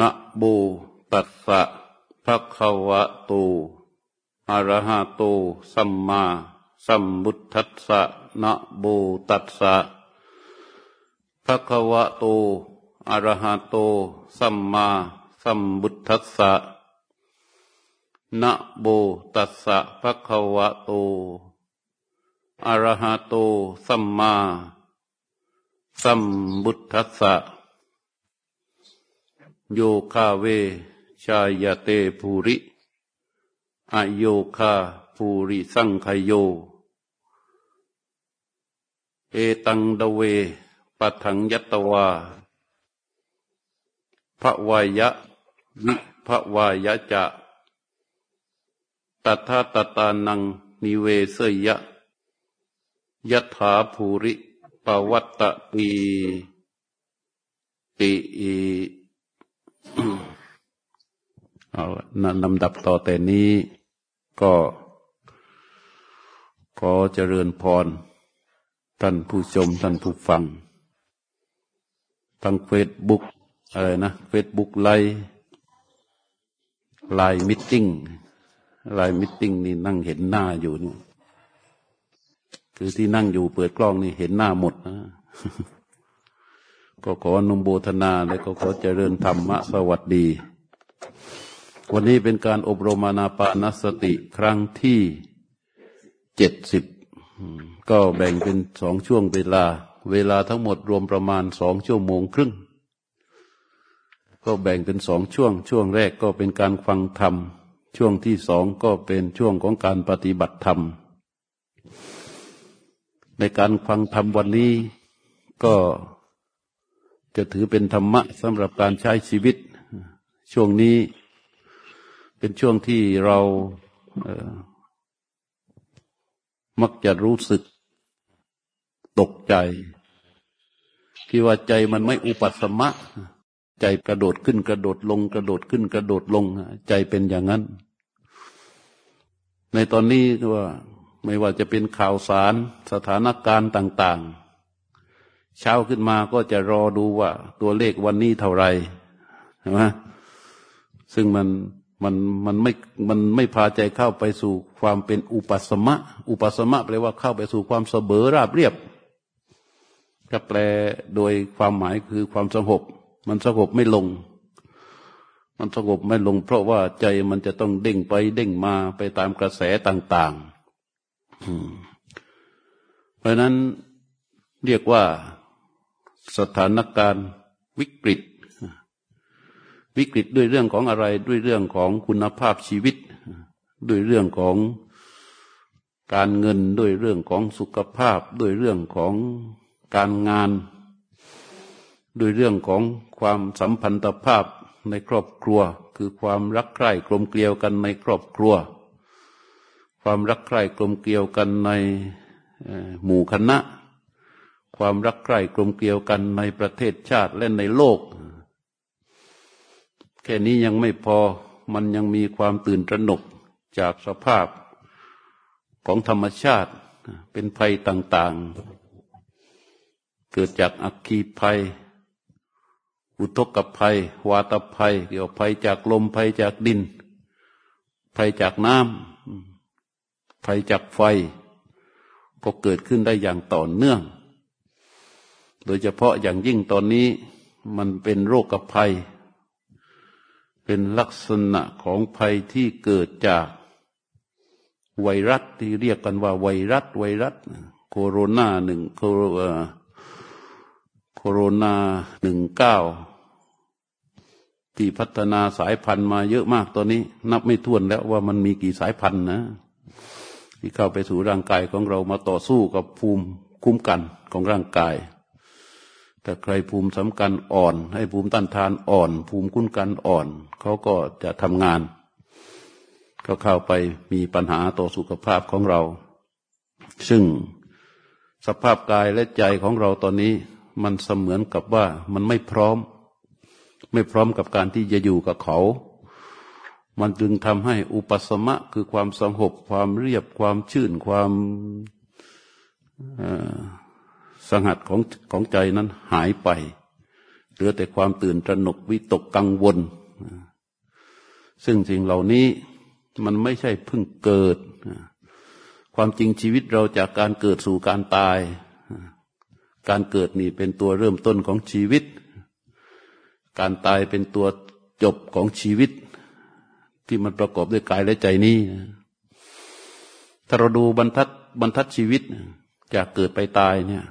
นะโบตัสสะภะคะวะโตอะระหะโตสัมมาสัมพุทธัสสะนะโบตัสสะภะคะวะโต อะระหะโต สัมมา สัมพุทธัสสะนะโบตัสสะภะคะวะโตอะระหะโตสัมมาสัมพุทธัสสะ โยคาเว ชายเตภูริอโยคาภูริสังขโย เอตังดเวปัทังยัตวาพระวายะวิพระวายะจะตัทาตตานังนิเวเสยยะยะถาภูริ ปะวัฑฒะตีติ เอาลำดับต่อแต่นี้ก็ขอเจริญพร ท่านผู้ชม ท่านผู้ฟังทางเฟซบุ๊กอะไรนะเฟซบุ๊กไลน์ไลน์ meeting ไลน์ meeting นี่นั่งเห็นหน้าอยู่นี่คือที่นั่งอยู่เปิดกล้องนี่เห็นหน้าหมดนะ ก็ขออนุโมทนาและก็ขอเจริญธรรมะสวัสดี วันนี้เป็นการอบรมอานาปานสติครั้งที่เจ็ดสิบก็แบ่งเป็นสองช่วงเวลา เวลาทั้งหมดรวมประมาณสองชั่วโมงครึ่ง ก็แบ่งเป็นสองช่วง ช่วงแรกก็เป็นการฟังธรรม ช่วงที่สองก็เป็นช่วงของการปฏิบัติธรรม ในการฟังธรรมวันนี้ก็ จะถือเป็นธรรมะสำหรับการใช้ชีวิต ช่วงนี้เป็นช่วงที่เรามักจะรู้สึกตกใจ ที่ว่าใจมันไม่อุปสมะ ใจกระโดดขึ้นกระโดดลง กระโดดขึ้นกระโดดลง ใจเป็นอย่างนั้น ในตอนนี้ว่าไม่ว่าจะเป็นข่าวสารสถานการณ์ต่าง ๆ เช้าขึ้นมาก็จะรอดูว่า ตัวเลขวันนี้เท่าไรใช่ไหมซึ่งมันมันมันไม่มันไม่พาใจเข้าไปสู่ความเป็นอุปสมะ อุปสมะแปลว่าเข้าไปสู่ความเสบอราบเรียบก็แปลโดยความหมายคือความสงบ มันสงบไม่ลง มันสงบไม่ลง เพราะว่าใจมันจะต้องเด้งไปเด้งมาไปตามกระแสต่าง ๆ เพราะนั้นเรียกว่า สถานการณ์วิกฤต วิกฤตด้วยเรื่องของอะไรด้วยเรื่องของคุณภาพชีวิต ด้วยเรื่องของการเงินด้วยเรื่องของสุขภาพ ด้วยเรื่องของการงาน ด้วยเรื่องของความสัมพันธภาพในครอบครัว คือความรักใคร่กลมเกลียวกันในครอบครัว ความรักใคร่กลมเกลียวกันในหมู่คณะ ความรักใคร่กลมเกลียวกันในประเทศชาติและในโลก แค่นี้ยังไม่พอมันยังมีความตื่นตระหนกจากสภาพของธรรมชาติเป็นภัยต่าง ๆ เกิดจากอัคคีภัย อุทกภัย วาตภัยเกี่ยวภัยจากลมภัยจากดิน ภัยจากน้ำภัยจากไฟ ก็เกิดขึ้นได้อย่างต่อเนื่อง โดยเฉพาะอย่างยิ่งตอนนี้มันเป็นโรคภัย เป็นลักษณะของภัยที่เกิดจากไวรัสที่เรียกกันว่าไวรัสไวรัสโคโรนาหนึ่งโคโคโรนาหนึ่งเก้าที่พัฒนาสายพันธุ์มาเยอะมากตอนนี้ นับไม่ถ้วนแล้วว่ามันมีกี่สายพันธุ์นะ ที่เข้าไปสู่ร่างกายของเรามาต่อสู้กับภูมิคุ้มกันของร่างกาย ถ้าใครภูมิสำคัญอ่อน ให้ภูมิต้านทานอ่อน ภูมิคุ้นกันอ่อน เขาก็จะทำงานก็เข้าไปมีปัญหาต่อสุขภาพของเรา ซึ่งสภาพกายและใจของเราตอนนี้ มันเสมือนกับว่ามันไม่พร้อม ไม่พร้อมกับการที่จะอยู่กับเขา มันจึงทำให้อุปสมะคือความสงบความเรียบความชื่นความ สงัดของของใจนั้นหายไป เหลือแต่ความตื่นตระหนกวิตกกังวล ซึ่งสิ่งเหล่านี้มันไม่ใช่เพิ่งเกิด ความจริงชีวิตเราจากการเกิดสู่การตาย การเกิดนี่เป็นตัวเริ่มต้นของชีวิต การตายเป็นตัวจบของชีวิต ที่มันประกอบด้วยกายและใจนี้ ถ้าเราดูบรรทัดบรรทัดชีวิตจากเกิดไปตายเนี่ย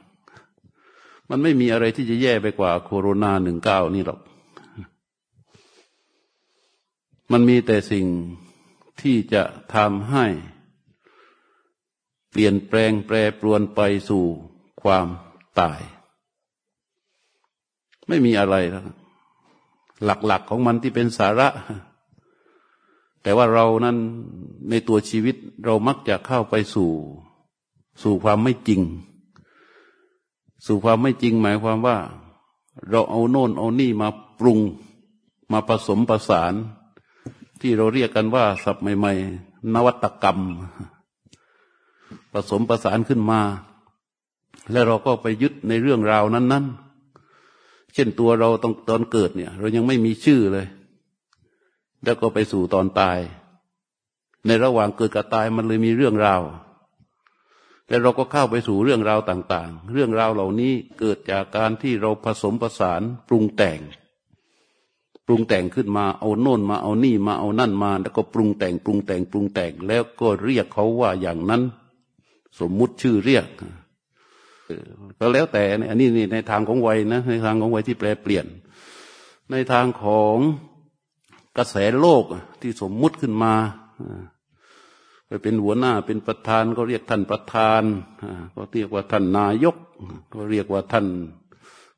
มันไม่มีอะไรที่จะแย่ไปกว่าโคโรนาหนึ่งเก้านี่หรอก มันมีแต่สิ่งที่จะทำให้ เปลี่ยนแปลงแปรปรวนไปสู่ความตาย ไม่มีอะไรแล้วหลักๆของมันที่เป็นสาระ แต่ว่าเรานั้นในตัวชีวิตเรามักจะเข้าไปสู่ สู่ความไม่จริง สู่ความไม่จริงหมายความว่า เราเอาโน่นเอานี่มาปรุงมาผสมประสาน ที่เราเรียกกันว่าสับใหม่ ๆ นวัตกรรม ผสมประสานขึ้นมา และเราก็ไปยึดในเรื่องราวนั้น ๆ เช่นตัวเราตอนตอนเกิดเนี่ย เรายังไม่มีชื่อเลย แล้วก็ไปสู่ตอนตาย ในระหว่างเกิดกับตายมันเลยมีเรื่องราว แล้วเราก็เข้าไปสู่เรื่องราวต่าง ๆ เรื่องราวเหล่านี้เกิดจากการที่เราผสมผสานปรุงแต่ง ปรุงแต่งขึ้นมาเอาโน่นมาเอานี่มาเอานั่นมา แล้วก็ปรุงแต่งปรุงแต่งปรุงแต่ง แล้วก็เรียกเขาว่าอย่างนั้น สมมุติชื่อเรียกก็แล้วแต่อันนี่ในทางของวัยนะ ในทางของวัยที่แปลเปลี่ยน ในทางของกระแสโลกที่สมมุติขึ้นมา ไปเป็นหัวหน้าเป็นประธานก็เรียกท่านประธานก็เรียกว่าท่านนายก ก็เรียกว่าท่าน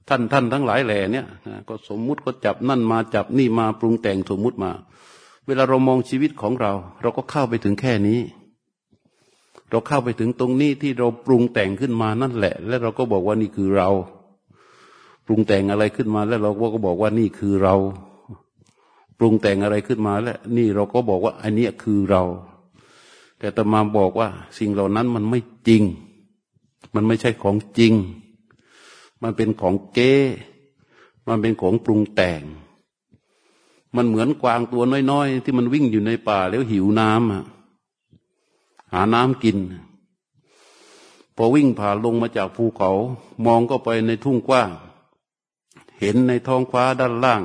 ท่านท่านทั้งหลายแหล่เนี่ยก็สมมุติก็จับนั่นมาจับนี่มาปรุงแต่งสมมุติมา เวลาเรามองชีวิตของเรา เราก็เข้าไปถึงแค่นี้ เราเข้าไปถึงตรงนี้ที่เราปรุงแต่งขึ้นมานั่นแหละ และเราก็บอกว่านี่คือเรา ปรุงแต่งอะไรขึ้นมา แล้วเราก็บอกว่านี่คือเรา ปรุงแต่งอะไรขึ้นมาแล้วนี่เราก็บอกว่าอันนี้คือเรา แต่ตมาบอกว่า สิ่งเหล่านั้นมันไม่จริง มันไม่ใช่ของจริง มันเป็นของเก้มันเป็นของปรุงแต่ง มันเหมือนกวางตัวน้อยๆ ที่มันวิ่งอยู่ในป่าแล้วหิวน้ำหาน้ำกิน พอวิ่งผ่านลงมาจากภูเขา มองก็ไปในทุ่งกว้าง เห็นในท้องฟ้าด้านล่าง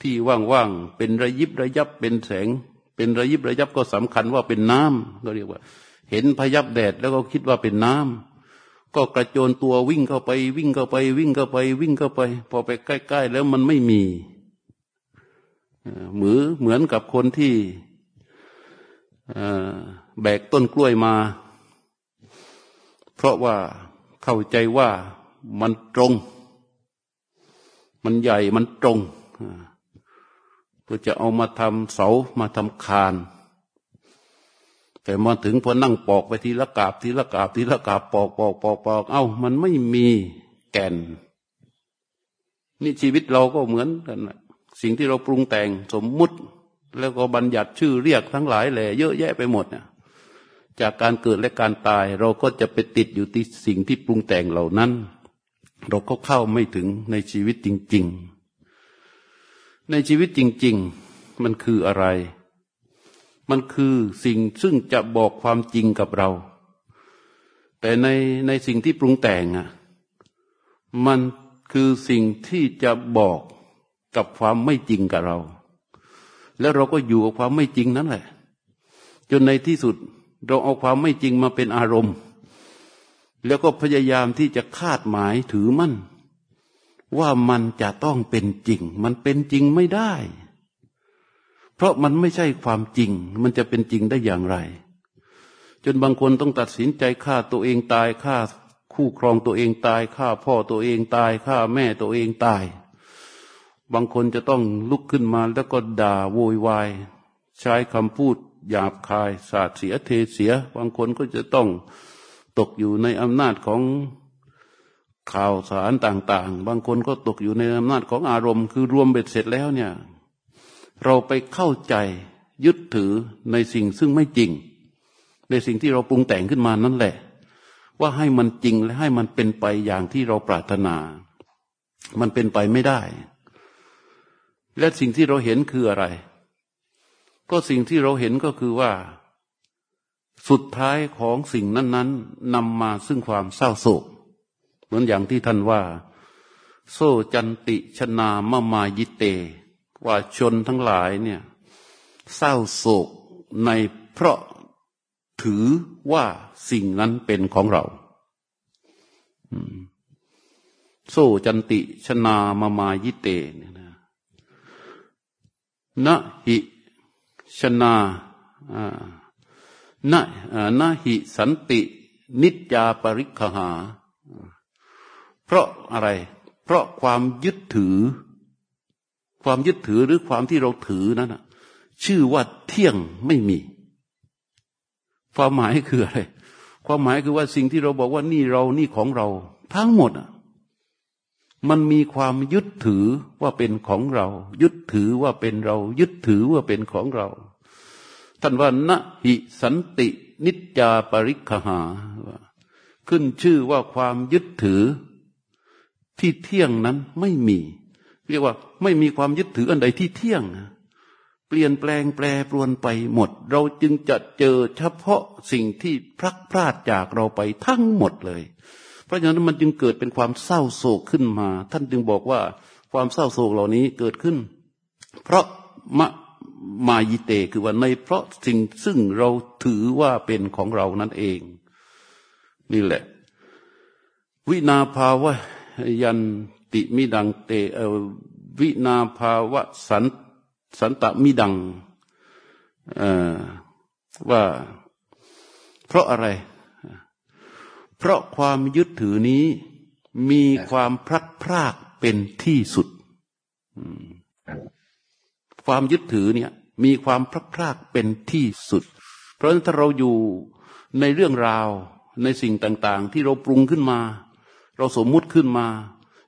ที่ว่างๆ เป็นระยิบระยับเป็นแสง เป็นระยิบระยับก็สำคัญว่าเป็นน้ำก็เรียกว่า เห็นพยับแดดแล้วก็คิดว่าเป็นน้ำก็กระโจนตัววิ่งเข้าไป วิ่งเข้าไป วิ่งเข้าไป วิ่งเข้าไป พอไปใกล้ ๆ แล้วมันไม่มีเหมือเหมือนกับคนที่แบกต้นกล้วยมา เพราะว่าเข้าใจว่ามันตรง มันใหญ่มันตรง เพื่อจะเอามาทำเสามาทำคานแต่มาถึงพอนั่งปอกไปทีละกาบทีละกาบทีละกาบปอกปอกปอกปอกเอ้า มันไม่มีแก่น นี่ชีวิตเราก็เหมือนกันสิ่งที่เราปรุงแต่งสมมุติ แล้วก็บัญญัติชื่อเรียกทั้งหลายแหล่เยอะแยะไปหมดเนี่ยจากการเกิดและการตาย เราก็จะไปติดอยู่ที่สิ่งที่ปรุงแต่งเหล่านั้น เราก็เข้าไม่ถึงในชีวิตจริง ๆ ในชีวิตจริง ๆ มันคืออะไร มันคือสิ่งซึ่งจะบอกความจริงกับเรา แต่ในในสิ่งที่ปรุงแต่งอะ มันคือสิ่งที่จะบอกกับความไม่จริงกับเรา แล้วเราก็อยู่กับความไม่จริงนั่นแหละ จนในที่สุดเราเอาความไม่จริงมาเป็นอารมณ์ แล้วก็พยายามที่จะคาดหมายถือมั่น ว่ามันจะต้องเป็นจริง มันเป็นจริงไม่ได้ เพราะมันไม่ใช่ความจริง มันจะเป็นจริงได้อย่างไร จนบางคนต้องตัดสินใจฆ่าตัวเองตายฆ่าคู่ครองตัวเองตายฆ่าพ่อตัวเองตายฆ่าแม่ตัวเองตาย บางคนจะต้องลุกขึ้นมาแล้วก็ด่าโวยวาย ใช้คำพูดหยาบคายสาดเสียเทเสีย บางคนก็จะต้องตกอยู่ในอำนาจของ ข่าวสารต่างๆ บางคนก็ตกอยู่ในอำนาจของอารมณ์ คือรวมเบ็ดเสร็จแล้วเนี่ย เราไปเข้าใจยึดถือในสิ่งซึ่งไม่จริง ในสิ่งที่เราปรุงแต่งขึ้นมานั่นแหละ ว่าให้มันจริงและให้มันเป็นไปอย่างที่เราปรารถนา มันเป็นไปไม่ได้ และสิ่งที่เราเห็นคืออะไร ก็สิ่งที่เราเห็นก็คือว่า สุดท้ายของสิ่งนั้น ๆนำมาซึ่งความเศร้าโศก เหมือนอย่างที่ท่านว่า โซจันติชนามมายิเต ว่าชนทั้งหลายเนี่ยเศร้าโศกในเพราะถือว่าสิ่งนั้นเป็นของเราโซจันติชนามามายิเตเนี่ยนะนะหิชนานะนะหิสันติ นิจยาปริคหา เพราะอะไร เพราะความยึดถือ ความยึดถือหรือความที่เราถือนั้นชื่อว่าเที่ยงไม่มี ความหมายคืออะไร ความหมายคือว่าสิ่งที่เราบอกว่านี่เรานี่ของเรา ทั้งหมดอะมันมีความยึดถือว่าเป็นของเรา ยึดถือว่าเป็นเรา ยึดถือว่าเป็นของเราท่านว่านะหิสันตินิจจาปริคหา ขึ้นชื่อว่าความยึดถือ ที่เที่ยงนั้นไม่มี เรียกว่าไม่มีความยึดถืออันใดที่เที่ยง เปลี่ยนแปลงแปรปรวนไปหมด เราจึงจะเจอเฉพาะสิ่งที่พลักพลาดจากเราไปทั้งหมดเลย เพราะฉะนั้นมันจึงเกิดเป็นความเศร้าโศกขึ้นมา ท่านจึงบอกว่าความเศร้าโศกเหล่านี้เกิดขึ้น เพราะมะมายิเตคือว่าในเพราะสิ่งซึ่งเราถือว่าเป็นของเรานั่นเอง นี่แหละ วินาภาวะ ยันติมิดังเตวินาภาวะสันสันตมิดังว่าเพราะอะไร เพราะความยึดถือนี้มีความพลัดพรากเป็นที่สุด ความยึดถือเนี่ย มีความพลัดพรากเป็นที่สุด เพราะฉะนั้นถ้าเราอยู่ในเรื่องราวในสิ่งต่าง ๆ ที่เราปรุงขึ้นมา เราสมมุติขึ้นมา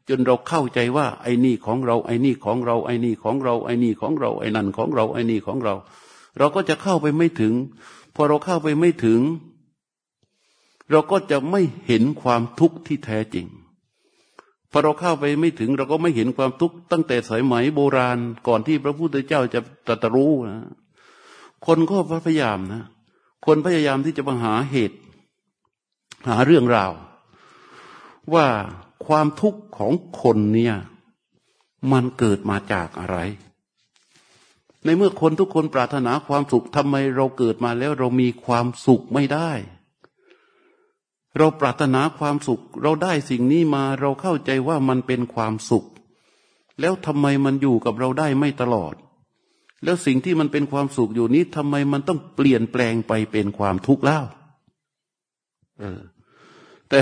จนเราเข้าใจว่า ไอ้นี่ของเรา ไอ้นี่ของเรา ไอ้นี่ของเรา ไอ้นี่ของเรา ไอ้นั่นของเรา ไอ้นี่ของเรา เราก็จะเข้าไปไม่ถึง พอเราเข้าไปไม่ถึง เราก็จะไม่เห็นความทุกข์ที่แท้จริงพอเราเข้าไปไม่ถึง เราก็ไม่เห็นความทุกข์ตั้งแต่สมัยไหมโบราณ ก่อนที่พระพุทธเจ้าจะตรัสรู้นะคนก็พยายามนะ คนพยายามที่จะมาหาเหตุ หาเรื่องราว ว่าความทุกข์ของคนเนี่ย มันเกิดมาจากอะไร ในเมื่อคนทุกคนปรารถนาความสุขทำไมเราเกิดมาแล้วเรามีความสุขไม่ได้ เราปรารถนาความสุข เราได้สิ่งนี้มาเราเข้าใจว่ามันเป็นความสุข แล้วทำไมมันอยู่กับเราได้ไม่ตลอด แล้วสิ่งที่มันเป็นความสุขอยู่นี้ทำไมมันต้องเปลี่ยนแปลงไปเป็นความทุกข์เล่าเออแต่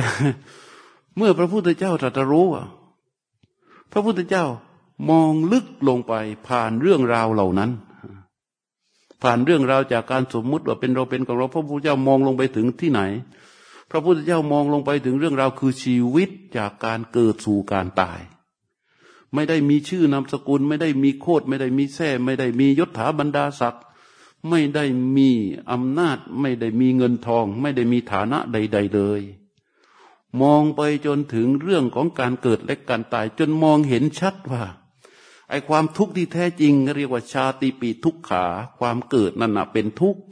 เมื่อพระพุทธเจ้าตรัสรู้พระพุทธเจ้ามองลึกลงไปผ่านเรื่องราวเหล่านั้น ผ่านเรื่องราวจากการสมมุติว่าเป็นเราเป็นของเราพระพุทธเจ้ามองลงไปถึงที่ไหน พระพุทธเจ้ามองลงไปถึงเรื่องราวคือชีวิตจากการเกิดสู่การตาย ไม่ได้มีชื่อนามสกุล ไม่ได้มีโคดไม่ได้มีแท้ไม่ได้มียศถาบรรดาศักดิ์ไม่ได้มีอำนาจ ไม่ได้มีเงินทอง ไม่ได้มีฐานะใด ๆ เลย มองไปจนถึงเรื่องของการเกิดและการตาย จนมองเห็นชัดว่าไอความทุกข์ที่แท้จริงเรียกว่าชาติปีทุกขา ความเกิดนั่นเป็นทุกข์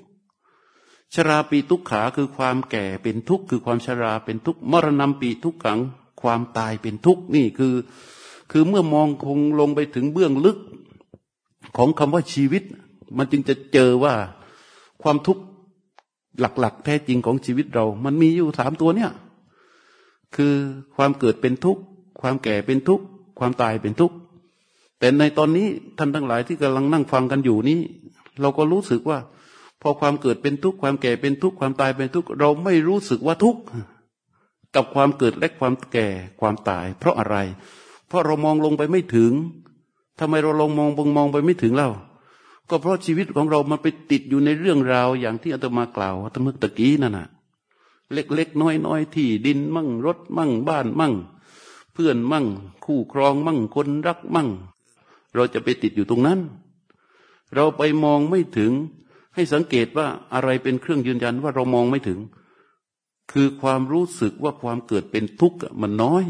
ชราปีทุกขาคือความแก่เป็นทุกข์คือความชราเป็นทุกข์มรณะปีทุกขัง ความตายเป็นทุกข์นี่คือ คือเมื่อมองคงลงไปถึงเบื้องลึกของคำว่าชีวิต มันจึงจะเจอว่าความทุกข์หลักๆ แท้จริงของชีวิตเรา มันมีอยู่สามตัวเนี่ย คือความเกิดเป็นทุกข์ ความแก่เป็นทุกข์ ความตายเป็นทุกข์ แต่ในตอนนี้ท่านทั้งหลายที่กำลังนั่งฟังกันอยู่นี้ เราก็รู้สึกว่า พอความเกิดเป็นทุกข์ ความแก่เป็นทุกข์ ความตายเป็นทุกข์ เราไม่รู้สึกว่าทุกข์กับความเกิดและความแก่ความตาย เพราะอะไร เพราะเรามองลงไปไม่ถึงทำไมเราลงมองบงมองไปไม่ถึงเล่าก็เพราะชีวิตของเรามันไปติดอยู่ในเรื่องราวอย่างที่อาตมากล่าวตะมึกตะกี้นั่นน่ะ เล็กๆน้อยๆที่ดินมั่งรถมั่งบ้านมั่ง เพื่อนมั่ง คู่ครองมั่งคนรักมั่ง เราจะไปติดอยู่ตรงนั้น เราไปมองไม่ถึง ให้สังเกตว่าอะไรเป็นเครื่องยืนยันว่าเรามองไม่ถึง คือความรู้สึกว่าความเกิดเป็นทุกข์มันน้อย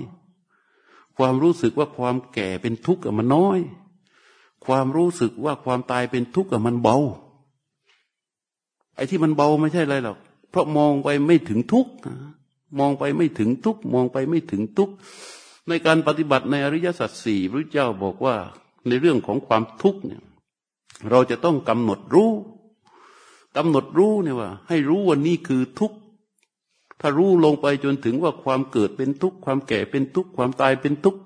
ความรู้สึกว่าความแก่เป็นทุกข์มันน้อย ความรู้สึกว่าความตายเป็นทุกข์มันเบาไอ้ที่มันเบาไม่ใช่อะไรหรอก เพราะมองไปไม่ถึงทุกข์มองไปไม่ถึงทุกข์มองไปไม่ถึงทุกข์ในการปฏิบัติในอริยสัจสี่พระเจ้าบอกว่าในเรื่องของความทุกข์เนี่ย เราจะต้องกำหนดรู้กำหนดรู้เนี่ยว่า ให้รู้ว่านี่คือทุกข์ถ้ารู้ลงไปจนถึงว่าความเกิดเป็นทุกข์ความแก่เป็นทุกข์ความตายเป็นทุกข์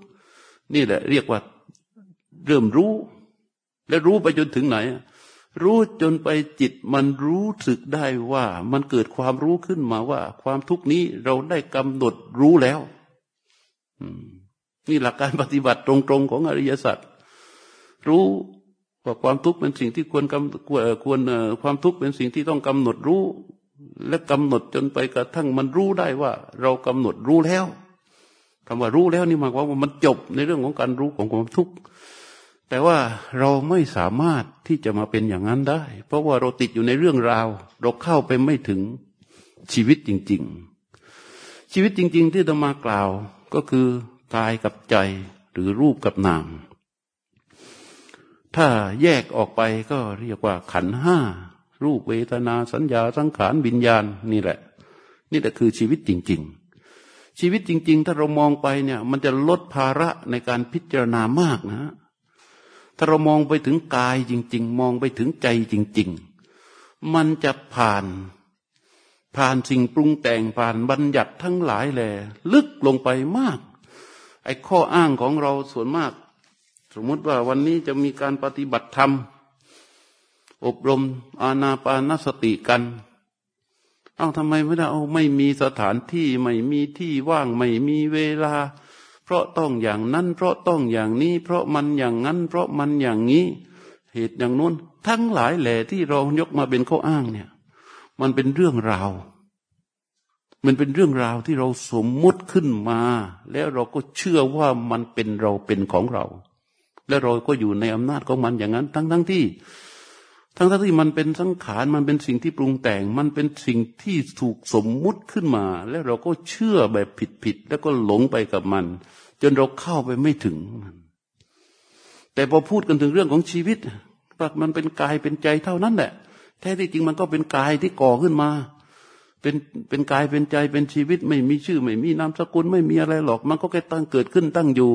นี่แหละ เรียกว่าเริ่มรู้ และรู้ไปจนถึงไหน รู้จนไปจิตมันรู้สึกได้ว่ามันเกิดความรู้ขึ้นมาว่า ความทุกข์นี้เราได้กำหนดรู้แล้วนี่หลักการปฏิบัติตรงๆของอริยสัจรู้ว่าความทุกข์เป็นสิ่งที่ควรกำควรความทุกข์เป็นสิ่งที่ต้องกำหนดรู้ และกำหนดจนไปกระทั่งมันรู้ได้ว่า เรากำหนดรู้แล้วคำว่ารู้แล้วนี่หมายความว่ามันจบในเรื่องของการรู้ของความทุกข์ แต่ว่าเราไม่สามารถที่จะมาเป็นอย่างนั้นได้ เพราะว่าเราติดอยู่ในเรื่องราว เราเข้าไปไม่ถึงชีวิตจริง ๆ ชีวิตจริง ๆ ที่จะมากล่าวก็คือกายกับใจหรือรูปกับนาม ถ้าแยกออกไปก็เรียกว่าขันห้า รูปเวทนาสัญญาสังขารวิญญาณนี่แหละ นี่แหละคือชีวิตจริง ๆ ชีวิตจริง ๆ ถ้าเรามองไปเนี่ย มันจะลดภาระในการพิจารณามากนะ ถ้าเรามองไปถึงกายจริง ๆ มองไปถึงใจจริง ๆ มันจะผ่านผ่านสิ่งปรุงแต่งผ่านบัญญัติทั้งหลายแหลลึกลงไปมาก ไอ้ข้ออ้างของเราส่วนมาก สมมติว่าวันนี้จะมีการปฏิบัติธรรม อบรมอาณาปานสติกัน เอาทำไมไม่ได้เอาไม่มีสถานที่ ไม่มีที่ว่าง ไม่มีเวลา เพราะต้องอย่างนั้น เพราะต้องอย่างนี้ เพราะมันอย่างนั้น เพราะมันอย่างนี้ เหตุอย่างนู้น ทั้งหลายแหล่ที่เรายกมาเป็นข้ออ้างเนี่ย มันเป็นเรื่องราว มันเป็นเรื่องราวที่เราสมมุติขึ้นมา แล้วเราก็เชื่อว่ามันเป็นเราเป็นของเรา และเราก็อยู่ในอำนาจของมันอย่างนั้น ทั้งทั้งที่ทั้งทั้งที่มันเป็นสังขารมันเป็นสิ่งที่ปรุงแต่ง มันเป็นสิ่งที่ถูกสมมุติขึ้นมา และเราก็เชื่อแบบผิดผิดแล้วก็หลงไปกับมัน จนเราเข้าไปไม่ถึงมัน แต่พอพูดกันถึงเรื่องของชีวิตมันเป็นกายเป็นใจเท่านั้นแหละ แท้ที่จริงมันก็เป็นกายที่ก่อขึ้นมา เป็นเป็นกายเป็นใจเป็นชีวิต ไม่มีชื่อ ไม่มีนามสกุลไม่มีอะไรหรอก มันก็แค่ตั้งเกิดขึ้นตั้งอยู่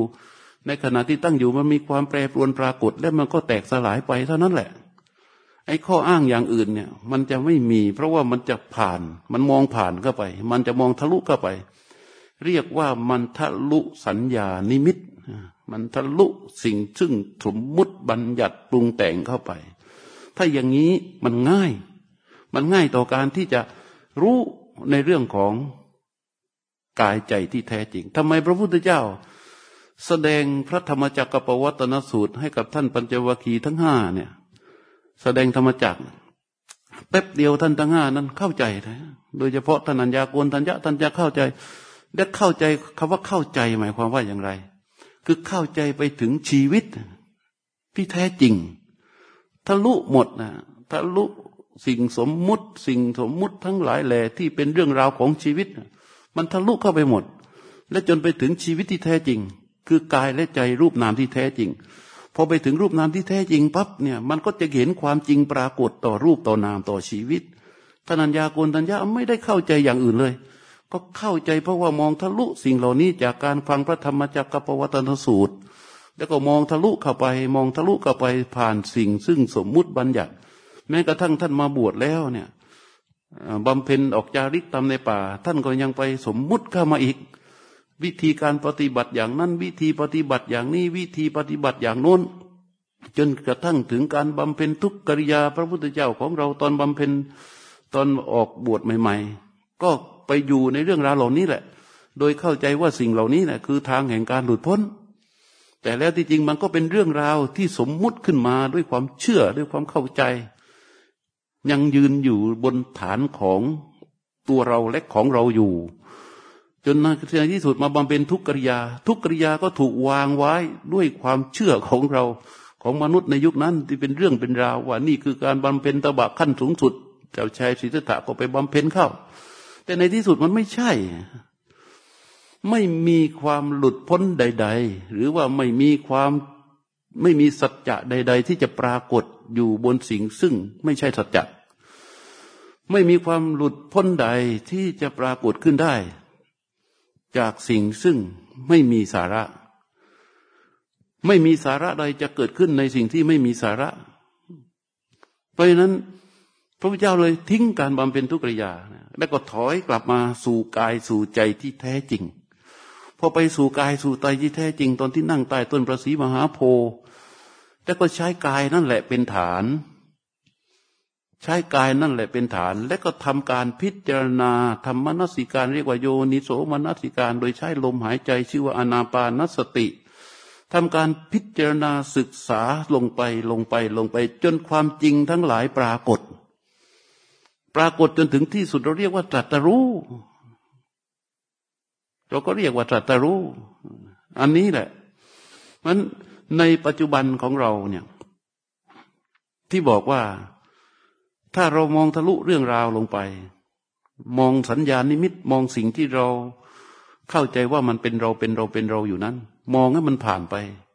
ในขณะที่ตั้งอยู่มันมีความแปรปรวนปรากฏ และมันก็แตกสลายไปเท่านั้นแหละไอ้ข้ออ้างอย่างอื่นเนี่ย มันจะไม่มี เพราะว่ามันจะผ่าน มันมองผ่านเข้าไป มันจะมองทะลุเข้าไป เรียกว่ามันทะลุสัญญานิมิต มันทะลุสิ่งซึ่งสมมุติบัญญัติปรุงแต่งเข้าไป ถ้าอย่างนี้มันง่าย มันง่ายต่อการที่จะรู้ในเรื่องของกายใจที่แท้จริงทำไมพระพุทธเจ้า แสดงพระธรรมจักรปวัตนสูตรให้กับท่านปัญจวัคคีย์ทั้งห้าเนี่ย แสดงธรรมจักรแป๊บเดียวท่านทั้งห้านั้นเข้าใจนะโดยเฉพาะท่านัญญาโกนทัญญาท่านจะเข้าใจ และเข้าใจคำว่าเข้าใจหมายความว่าอย่างไร คือเข้าใจไปถึงชีวิตที่แท้จริงทะลุหมดนะทะลุสิ่งสมมุติ สิ่งสมมุติทั้งหลายแหล่ที่เป็นเรื่องราวของชีวิต มันทะลุเข้าไปหมด และจนไปถึงชีวิตที่แท้จริง คือกายและใจรูปนามที่แท้จริงพอไปถึงรูปนามที่แท้จริงปั๊บเนี่ยมันก็จะเห็นความจริงปรากฏต่อรูปต่อนามต่อชีวิตทนัญญาโกนทัญญาไม่ได้เข้าใจอย่างอื่นเลย ก็เข้าใจเพราะว่ามองทะลุสิ่งเหล่านี้จากการฟังพระธรรมจักรปวัตนสูตร แล้วก็มองทะลุเข้าไป มองทะลุเข้าไปผ่านสิ่ง ซึ่งสมมุติบัญญัติ แม้กระทั่งท่านมาบวชแล้วเนี่ยบำเพ็ญออกจาริกตามในป่า ท่านก็ยังไปสมมุติเข้ามาอีก วิธีการปฏิบัติอย่างนั้น วิธีปฏิบัติอย่างนี้วิธีปฏิบัติอย่างโน้น จนกระทั่งถึงการบำเพ็ญทุกกิริยาพระพุทธเจ้าของเราตอนบำเพ็ญตอนออกบวชใหม่ ๆ ก็ ไปอยู่ในเรื่องราวเหล่านี้แหละ โดยเข้าใจว่าสิ่งเหล่านี้แหละคือทางแห่งการหลุดพ้น แต่แล้วที่จริงมันก็เป็นเรื่องราวที่สมมุติขึ้นมาด้วยความเชื่อด้วยความเข้าใจ ยังยืนอยู่บนฐานของตัวเราและของเราอยู่ จนในที่สุดมาบำเพ็ญทุกกิริยา ทุกกิริยาก็ถูกวางไว้ด้วยความเชื่อของเราของมนุษย์ในยุคนั้นที่เป็นเรื่องเป็นราวว่านี่คือการบำเพ็ญตบะขั้นสูงสุด เจ้าชายศรีสถะก็ไปบำเพ็ญเข้า แต่ในที่สุดมันไม่ใช่ ไม่มีความหลุดพ้นใด ๆ หรือว่าไม่มีความไม่มีสัจจะใด ๆ ที่จะปรากฏอยู่บนสิ่งซึ่งไม่ใช่สัจจะไม่มีความหลุดพ้นใดที่จะปรากฏขึ้นได้ จากสิ่งซึ่งไม่มีสาระ ไม่มีสาระใดจะเกิดขึ้นในสิ่งที่ไม่มีสาระ เพราะฉะนั้น พระพุทธเจ้าเลยทิ้งการบำเพ็ญทุกริยา แล้วก็ถอยกลับมาสู่กายสู่ใจที่แท้จริง พอไปสู่กายสู่ใจที่แท้จริง ตอนที่นั่งใต้ต้นประสีมหาโพธิ์แล้วก็ใช้กายนั่นแหละเป็นฐาน ใช้กายนั่นแหละเป็นฐาน และก็ทำการพิจารณาธรรมนสิการเรียกว่าโยนิโสมนสิการ โดยใช้ลมหายใจชื่อว่าอนาปานสติทำการพิจารณาศึกษาลงไปลงไปลงไป จนความจริงทั้งหลายปรากฏ ปรากฏจนถึงที่สุดเราเรียกว่าตรัสรู้เราก็เรียกว่าตรัสรู้ อันนี้แหละมันในปัจจุบันของเราเนี่ย ที่บอกว่าถ้าเรามองทะลุเรื่องราวลงไป มองสัญญาณนิมิตมองสิ่งที่เราเข้าใจว่ามันเป็นเราเป็นเราเป็นเราอยู่นั้น มองให้มันผ่านไป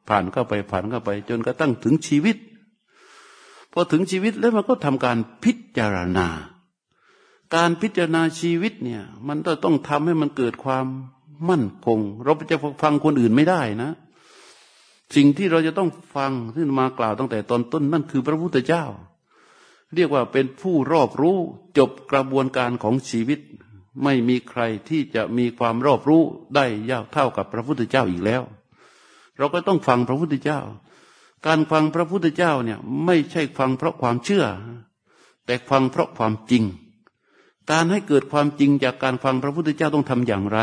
ผ่านเข้าไปผ่านเข้าไป จนกระทั่งถึงชีวิตพอถึงชีวิตแล้วมันก็ทำการพิจารณา การพิจารณาชีวิตเนี่ย มันต้องทำให้มันเกิดความมั่นคง เราจะฟังคนอื่นไม่ได้นะ สิ่งที่เราจะต้องฟังที่มากล่าวตั้งแต่ตอนต้นนั่นคือพระพุทธเจ้า เรียกว่าเป็นผู้รอบรู้จบกระบวนการของชีวิต ไม่มีใครที่จะมีความรอบรู้ได้ยากเท่ากับพระพุทธเจ้าอีกแล้ว เราก็ต้องฟังพระพุทธเจ้า การฟังพระพุทธเจ้าเนี่ยไม่ใช่ฟังเพราะความเชื่อ แต่ฟังเพราะความจริง การให้เกิดความจริงจากการฟังพระพุทธเจ้าต้องทำอย่างไร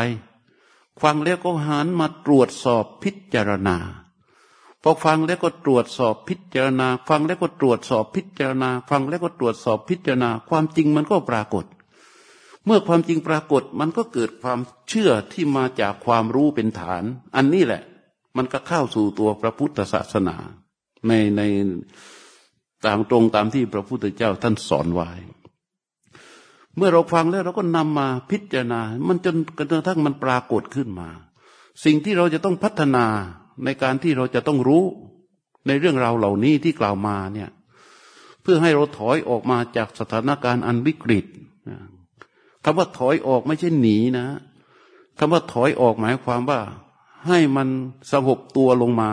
ฟังแล้วก็หันมาตรวจสอบพิจารณาพอฟังแล้วก็ตรวจสอบพิจารณา ฟังแล้วก็ตรวจสอบพิจารณา ฟังแล้วก็ตรวจสอบพิจารณา ความจริงมันก็ปรากฏ เมื่อความจริงปรากฏมันก็เกิดความเชื่อที่มาจากความรู้เป็นฐาน อันนี้แหละ มันก็เข้าสู่ตัวพระพุทธศาสนา ในในตามตรงตามที่พระพุทธเจ้าท่านสอนไว้ เมื่อเราฟังแล้วเราก็นำมาพิจารณา มันจนกระทั่งมันปรากฏขึ้นมา สิ่งที่เราจะต้องพัฒนาในการที่เราจะต้องรู้ในเรื่องราวเหล่านี้ที่กล่าวมาเนี่ยเพื่อให้เราถอยออกมาจากสถานการณ์อันวิกฤตคำว่าถอยออกไม่ใช่หนีนะคำว่าถอยออกหมายความว่า ให้มันสงบตัวลงมา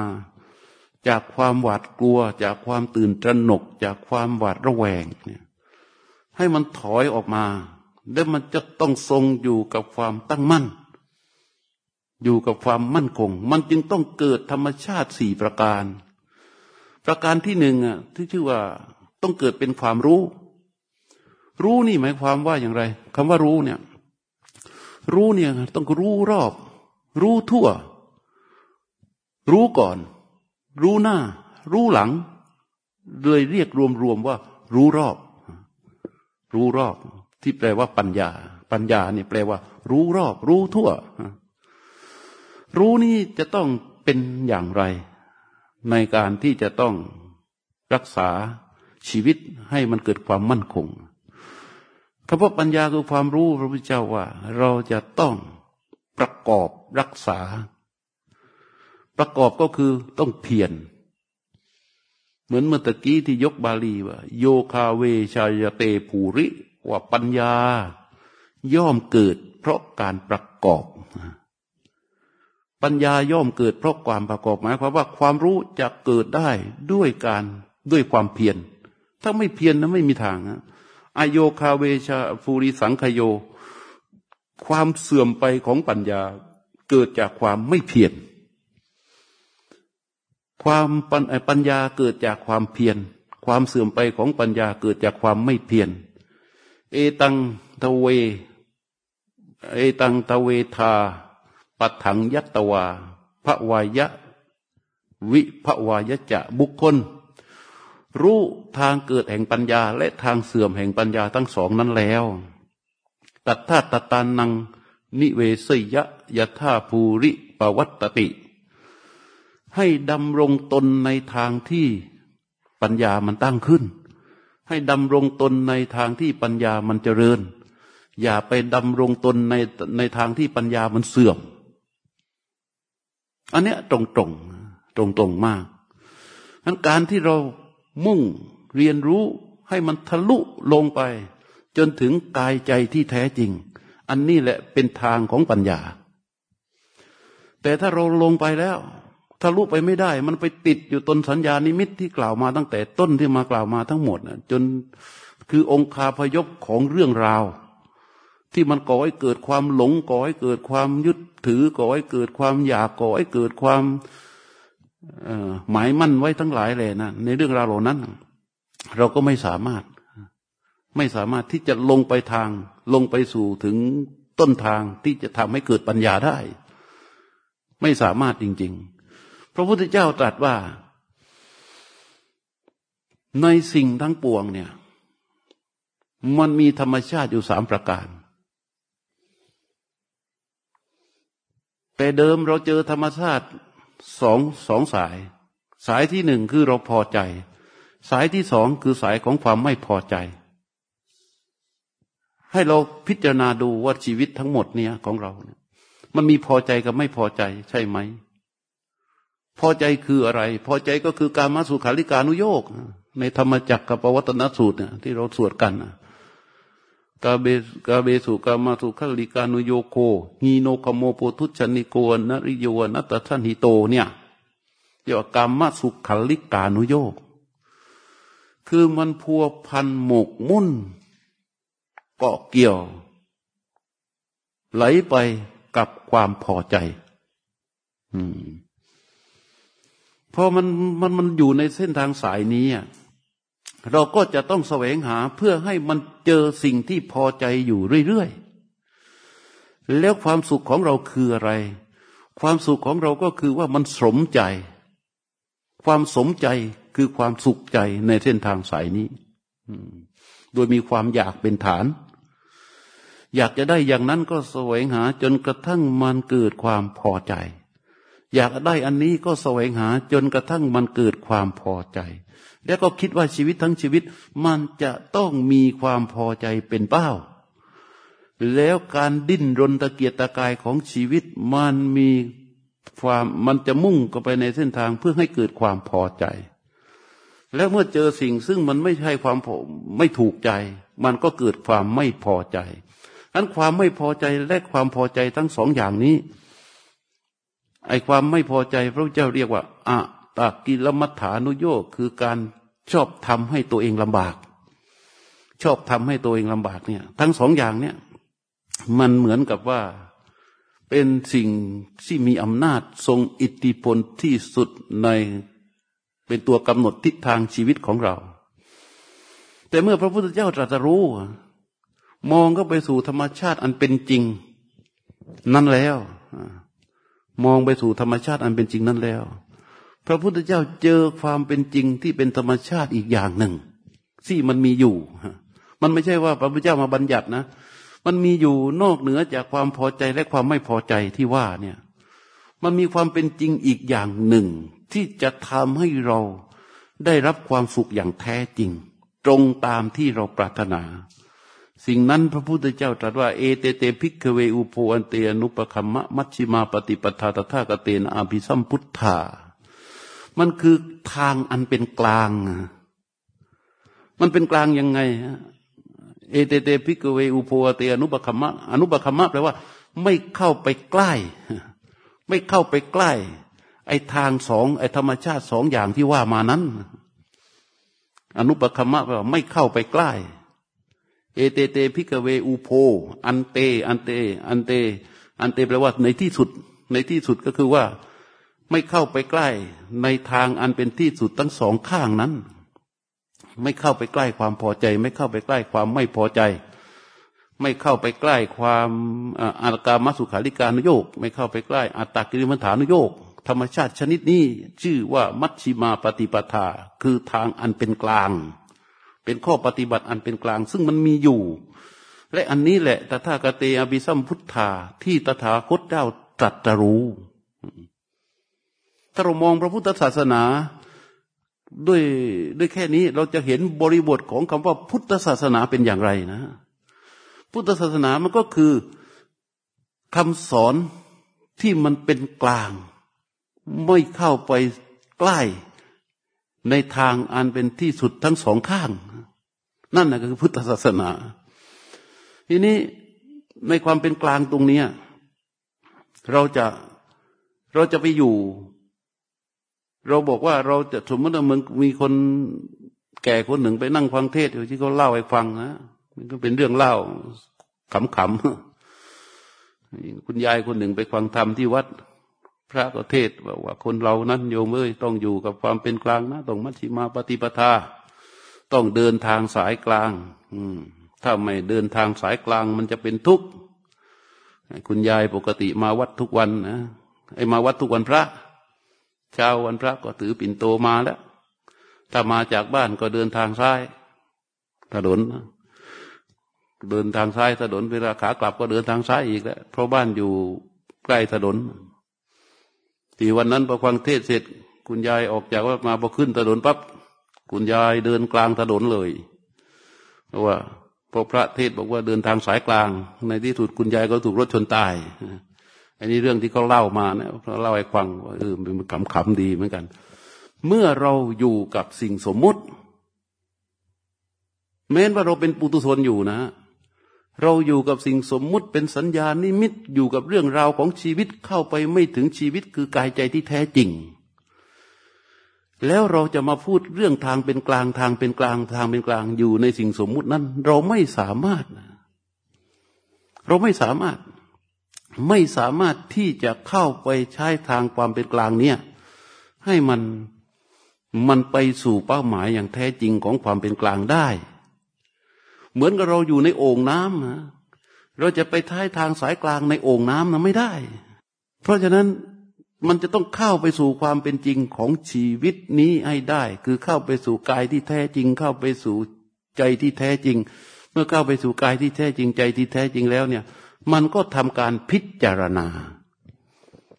จากความหวาดกลัว จากความตื่นตระหนก จากความหวาดระแวงเนี่ย ให้มันถอยออกมา แล้วมันจะต้องทรงอยู่กับความตั้งมั่น อยู่กับความมั่นคง มันจึงต้องเกิดธรรมชาติสี่ประการ ประการที่หนึ่งอะที่ชื่อว่าต้องเกิดเป็นความรู้ รู้นี่หมายความว่าอย่างไรคำว่ารู้เนี่ย รู้เนี่ยต้องรู้รอบ รู้ทั่ว รู้ก่อน รู้หน้า รู้หลัง เลยเรียกรวมๆว่า รู้รอบ รู้รอบที่แปลว่าปัญญา ปัญญาเนี่ยแปลว่า รู้รอบ รู้ทั่ว รู้นี่จะต้องเป็นอย่างไร ในการที่จะต้องรักษาชีวิตให้มันเกิดความมั่นคงคำว่าปัญญาคือความรู้พระพุทธเจ้าว่า เราจะต้องประกอบรักษา ประกอบก็คือต้องเพียร เหมือนเมื่อตะกี้ที่ยกบาลีว่า โยคาเวชายเตภูริว่าปัญญา ย่อมเกิดเพราะการประกอบ ปัญญาย่อมเกิดเพราะความประกอบหมายความว่าความรู้จะเกิดได้ด้วยการด้วยความเพียรถ้าไม่เพียรนะไม่มีทางนะอโยคาเวชาฟูริสังคโย ความเสื่อมไปของปัญญาเกิดจากความไม่เพียร ความปัญญาเกิดจากความเพียร ความเสื่อมไปของปัญญาเกิดจากความไม่เพียร เอตังทเว เอตังทเวทา ปัถังยัตวาพระวายะ วิพระวายะจะบุคคล รู้ทางเกิดแห่งปัญญา และทางเสื่อมแห่งปัญญาทั้งสองนั้นแล้ว ตัดธาตตานัง นิเวสยะยะท่าภูริปวัตติ ให้ดำรงตนในทางที่ปัญญามันตั้งขึ้น ให้ดำรงตนในทางที่ปัญญามันเจริญ อย่าไปดำรงตนในในทางที่ปัญญามันเสื่อม อันเนี้ยตรงตรงตรงตรงมากนั้นการที่เรามุ่งเรียนรู้ให้มันทะลุลงไป จนถึงกายใจที่แท้จริง อันนี้แหละเป็นทางของปัญญา แต่ถ้าเราลงไปแล้ว ทะลุไปไม่ได้ มันไปติดอยู่ตนสัญญานิมิตที่กล่าวมาตั้งแต่ต้นที่มากล่าวมาทั้งหมดนะจนคือองค์คาพยพของเรื่องราว ที่มันก่อให้เกิดความหลงก่อให้เกิดความยึดถือก่อให้เกิดความอยากก่อให้เกิดความหมายมั่นไว้ทั้งหลายเลยนะในเรื่องราวเหล่านั้น เราก็ไม่สามารถ ไม่สามารถที่จะลงไปทาง ลงไปสู่ถึงต้นทางที่จะทำให้เกิดปัญญาได้ ไม่สามารถจริง ๆ พระพุทธเจ้าตรัสว่า ในสิ่งทั้งปวงเนี่ย มันมีธรรมชาติอยู่สามประการ แต่เดิมเราเจอธรรมชาติสองสองสาย สายที่หนึ่งคือเราพอใจ สายที่สองคือสายของความไม่พอใจ ให้เราพิจารณาดูว่าชีวิตทั้งหมดเนี่ยของเราเนี่ยมันมีพอใจกับไม่พอใจใช่ไหม พอใจคืออะไร พอใจก็คือการมาสุขาริการุโยกในธรรมจักรกับปวัตนสูตรเนี่ยที่เราสวดกันนะกาเบกาเบสุกามาสุขลิกานุโยโคฮีโนคโมโปทุชนิโกนริโยนัตทันหิโตเนี่ยเรียกว่ากามาสุขลิกานุโยก คือมันพัวพันหมกมุ่นเกาะเกี่ยว ไหลไปกับความพอใจ อืม พอมันมันมันอยู่ในเส้นทางสายนี้อะเราก็จะต้องแสวงหาเพื่อให้มันเจอสิ่งที่พอใจอยู่เรื่อยๆ แล้วความสุขของเราคืออะไร ความสุขของเราก็คือว่ามันสมใจ ความสมใจคือความสุขใจในเส้นทางสายนี้ โดยมีความอยากเป็นฐาน อยากจะได้อย่างนั้นก็แสวงหาจนกระทั่งมันเกิดความพอใจ อยากได้อันนี้ก็แสวงหาจนกระทั่งมันเกิดความพอใจ แล้วก็คิดว่าชีวิตทั้งชีวิต มันจะต้องมีความพอใจเป็นเป้า แล้วการดิ้นรนตะเกียกตะกายของชีวิตมันมีความมันจะมุ่งก็ไปในเส้นทางเพื่อให้เกิดความพอใจ แล้วเมื่อเจอสิ่งซึ่งมันไม่ใช่ความไม่ถูกใจ มันก็เกิดความไม่พอใจนั้นความไม่พอใจและความพอใจทั้งสองอย่างนี้ ไอความไม่พอใจพระเจ้าเรียกว่าอะตากิลมัฏฐานุโยคคือการชอบทำให้ตัวเองลำบาก ชอบทำให้ตัวเองลำบากเนี่ย ทั้งสองอย่างเนี่ย มันเหมือนกับว่าเป็นสิ่งที่มีอำนาจทรงอิทธิพลที่สุดในเป็นตัวกำหนดทิศทางชีวิตของเรา แต่เมื่อพระพุทธเจ้าตรัสรู้ มองก็ไปสู่ธรรมชาติอันเป็นจริง นั่นแล้ว มองไปสู่ธรรมชาติอันเป็นจริงนั่นแล้ว พระพุทธเจ้าเจอความเป็นจริงที่เป็นธรรมชาติอีกอย่างหนึ่งที่มันมีอยู่ มันไม่ใช่ว่าพระพุทธเจ้ามาบัญญัตินะ มันมีอยู่นอกเหนือจากความพอใจและความไม่พอใจที่ว่าเนี่ย มันมีความเป็นจริงอีกอย่างหนึ่ง ที่จะทำให้เราได้รับความสุขอย่างแท้จริง ตรงตามที่เราปรารถนา สิ่งนั้นพระพุทธเจ้าตรัสว่าเอเตเต ภิกขะเวอุโภ อันเต อะนุปะคัมมะมัชฌิมา ปะฏิปะทา ตะถาคะเตนะ อะภิสัมพุทธา มันคือทางอันเป็นกลาง มันเป็นกลางยังไง เอเตเต ภิกขะเวอุโภ อันเต อะนุปะคัมมะ อะนุปะคัมมะแปลว่า ไม่เข้าไปใกล้ ไม่เข้าไปใกล้ ไอ้ทางสองไอ้ธรรมชาติสองอย่างที่ว่ามานั้น อะนุปะคัมมะแปลว่าไม่เข้าไปใกล้ เอเตเต ภิกขะเวอุโภ อันเต อันเต อันเต อันเตแปลว่าในที่สุด ในที่สุดก็คือว่าไม่เข้าไปใกล้ในทางอันเป็นที่สุดทั้งสองข้างนั้น ไม่เข้าไปใกล้ความพอใจ ไม่เข้าไปใกล้ความไม่พอใจ ไม่เข้าไปใกล้ความอากามสุขาริการุโยกไม่เข้าไปใกล้อัตตกิริมัฐานุโยกธรรมชาติชนิดนี้ชื่อว่ามัชชิมาปฏิปทา คือทางอันเป็นกลาง เป็นข้อปฏิบัติอันเป็นกลาง ซึ่งมันมีอยู่ และอันนี้แหละตถาคเตอภิสัมพุทธา ที่ตถาคตเจ้าตรัสรู้ถ้าเรามองพระพุทธศาสนาด้วยด้วยแค่นี้เราจะเห็นบริบทของคำว่าพุทธศาสนาเป็นอย่างไรนะ พุทธศาสนามันก็คือคำสอนที่มันเป็นกลาง ไม่เข้าไปใกล้ ในทางอันเป็นที่สุดทั้งสองข้าง นั่นนะคือพุทธศาสนา ทีนี้ในความเป็นกลางตรงนี้เราจะเราจะไปอยู่ เราบอกว่าเราจะสมมติว่ามึงมีคนแก่คนหนึ่งไปนั่งฟังเทศอยู่ที่เขาเล่าให้ฟังนะมันก็เป็นเรื่องเล่าขำๆคุณยายคนหนึ่งไปฟังธรรมที่วัด พระก็เทศบอกว่าคนเรานั้นโยมเอ้ยต้องอยู่กับความเป็นกลางนะต้องมัชฌิมาปฏิปทา ต้องเดินทางสายกลาง อืม ถ้าไม่เดินทางสายกลางมันจะเป็นทุกข์คุณยายปกติมาวัดทุกวันนะไอ้มาวัดทุกวันพระเช้าวันพระก็ถือปิ่นโตมาแล้วถ้ามาจากบ้านก็เดินทางซ้ายถนนเดินทางซ้ายถนนเวลาขากลับก็เดินทางซ้ายอีกแล้วเพราะบ้านอยู่ใกล้ถนน ที่วันนั้นพอฟังเทศเสร็จ คุณยายออกจากว่ามาพอขึ้นถนนปั๊บคุณยายเดินกลางถนนเลยเพราะว่าพอพระเทศบอกว่าเดินทางสายกลาง ในที่สุดคุณยายก็ถูกรถชนตายอันนี้เรื่องที่เขาเล่ามาเนี่ยเขาเล่าให้ฟังว่าเออมันขำๆดีเหมือนกัน เมื่อเราอยู่กับสิ่งสมมุติแม้ว่าเราเป็นปุตุชนอยู่นะ เราอยู่กับสิ่งสมมุติเป็นสัญญานิมิตอยู่กับเรื่องราวของชีวิตเข้าไปไม่ถึงชีวิตคือกายใจที่แท้จริง แล้วเราจะมาพูดเรื่องทางเป็นกลางทางเป็นกลางทางเป็นกลางอยู่ในสิ่งสมมุตินั้น เราไม่สามารถ เราไม่สามารถไม่สามารถที่จะเข้าไปใช้ทางความเป็นกลางเนี่ย ให้มันมันไปสู่เป้าหมายอย่างแท้จริงของความเป็นกลางได้ เหมือนกับเราอยู่ในโอ่งน้ำนะเราจะไปท้ายทางสายกลางในโอ่งน้ำนะไม่ได้ เพราะฉะนั้นมันจะต้องเข้าไปสู่ความเป็นจริงของชีวิตนี้ให้ได้ คือเข้าไปสู่กายที่แท้จริง เข้าไปสู่ใจที่แท้จริง เมื่อเข้าไปสู่กายที่แท้จริงใจที่แท้จริงแล้วเนี่ย มันก็ทำการพิจารณา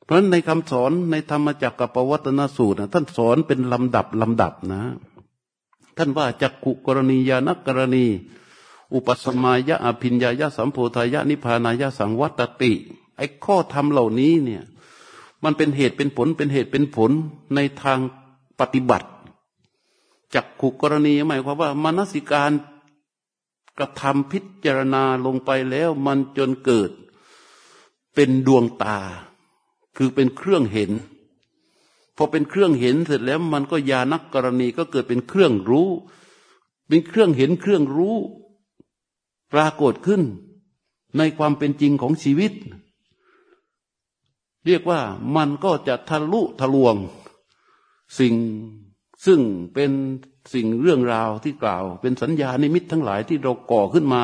เพราะฉะนั้นในคำสอนในธรรมจักรกับปวัตนสูตรนะท่านสอนเป็นลำดับลำดับนะ ท่านว่าจักกุกรณียานกรณี อุปสมายะอภิญญายะสัมโพธายะนิพานายะสังวัตติ ไอ้ข้อธรรมเหล่านี้เนี่ย มันเป็นเหตุเป็นผลเป็นเหตุเป็นผลในทางปฏิบัติจากขุกรณีหมายความว่ามนสิการกระทำพิจารณาลงไปแล้วมันจนเกิดเป็นดวงตา คือเป็นเครื่องเห็น พอเป็นเครื่องเห็นเสร็จแล้วมันก็ยานักกรณีก็เกิดเป็นเครื่องรู้ เป็นเครื่องเห็นเครื่องรู้ ปรากฏขึ้นในความเป็นจริงของชีวิต เรียกว่ามันก็จะทะลุทะลวง สิ่งซึ่งเป็นสิ่งเรื่องราวที่กล่าว เป็นสัญญาในมิตทั้งหลายที่เราก่อขึ้นมา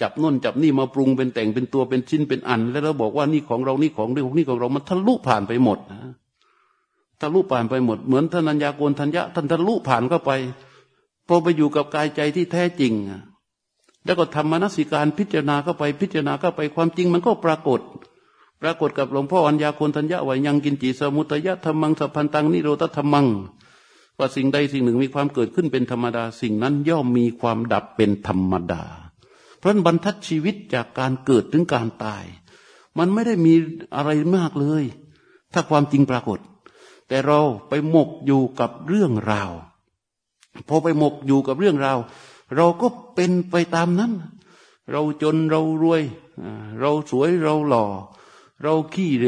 จับน่นจับนี่มาปรุงเป็นแต่งเป็นตัวเป็นชิ้นเป็นอัน แล้วเราบอกว่านี่ของเรานี่ของเรื่องนี่ของเรามันทะลุผ่านไปหมดนะทะลุผ่านไปหมดเหมือนท่านัญญาโกนทัญญะท่านทะลุผ่านเข้าไปพอไปอยู่กับกายใจที่แท้จริง แล้วก็ทำมนสิการพิจารณาเข้าไปพิจารณาเข้าไปความจริงมันก็ปรากฏ ปรากฏกับหลวงพ่ออัญญาโคนทัญญะว่ายังกินจีสมุตยะธรรมังสัพพันตังนิโรธธรรมังว่าสิ่งใดสิ่งหนึ่งมีความเกิดขึ้นเป็นธรรมดา สิ่งนั้นย่อมมีความดับเป็นธรรมดา เพราะบรรทัดชีวิตจากการเกิดถึงการตาย มันไม่ได้มีอะไรมากเลย ถ้าความจริงปรากฏ แต่เราไปหมกอยู่กับเรื่องราวพอไปหมกอยู่กับเรื่องราว เราก็เป็นไปตามนั้น เราจนเรารวย เราสวยเราหล่อ เราขี้เร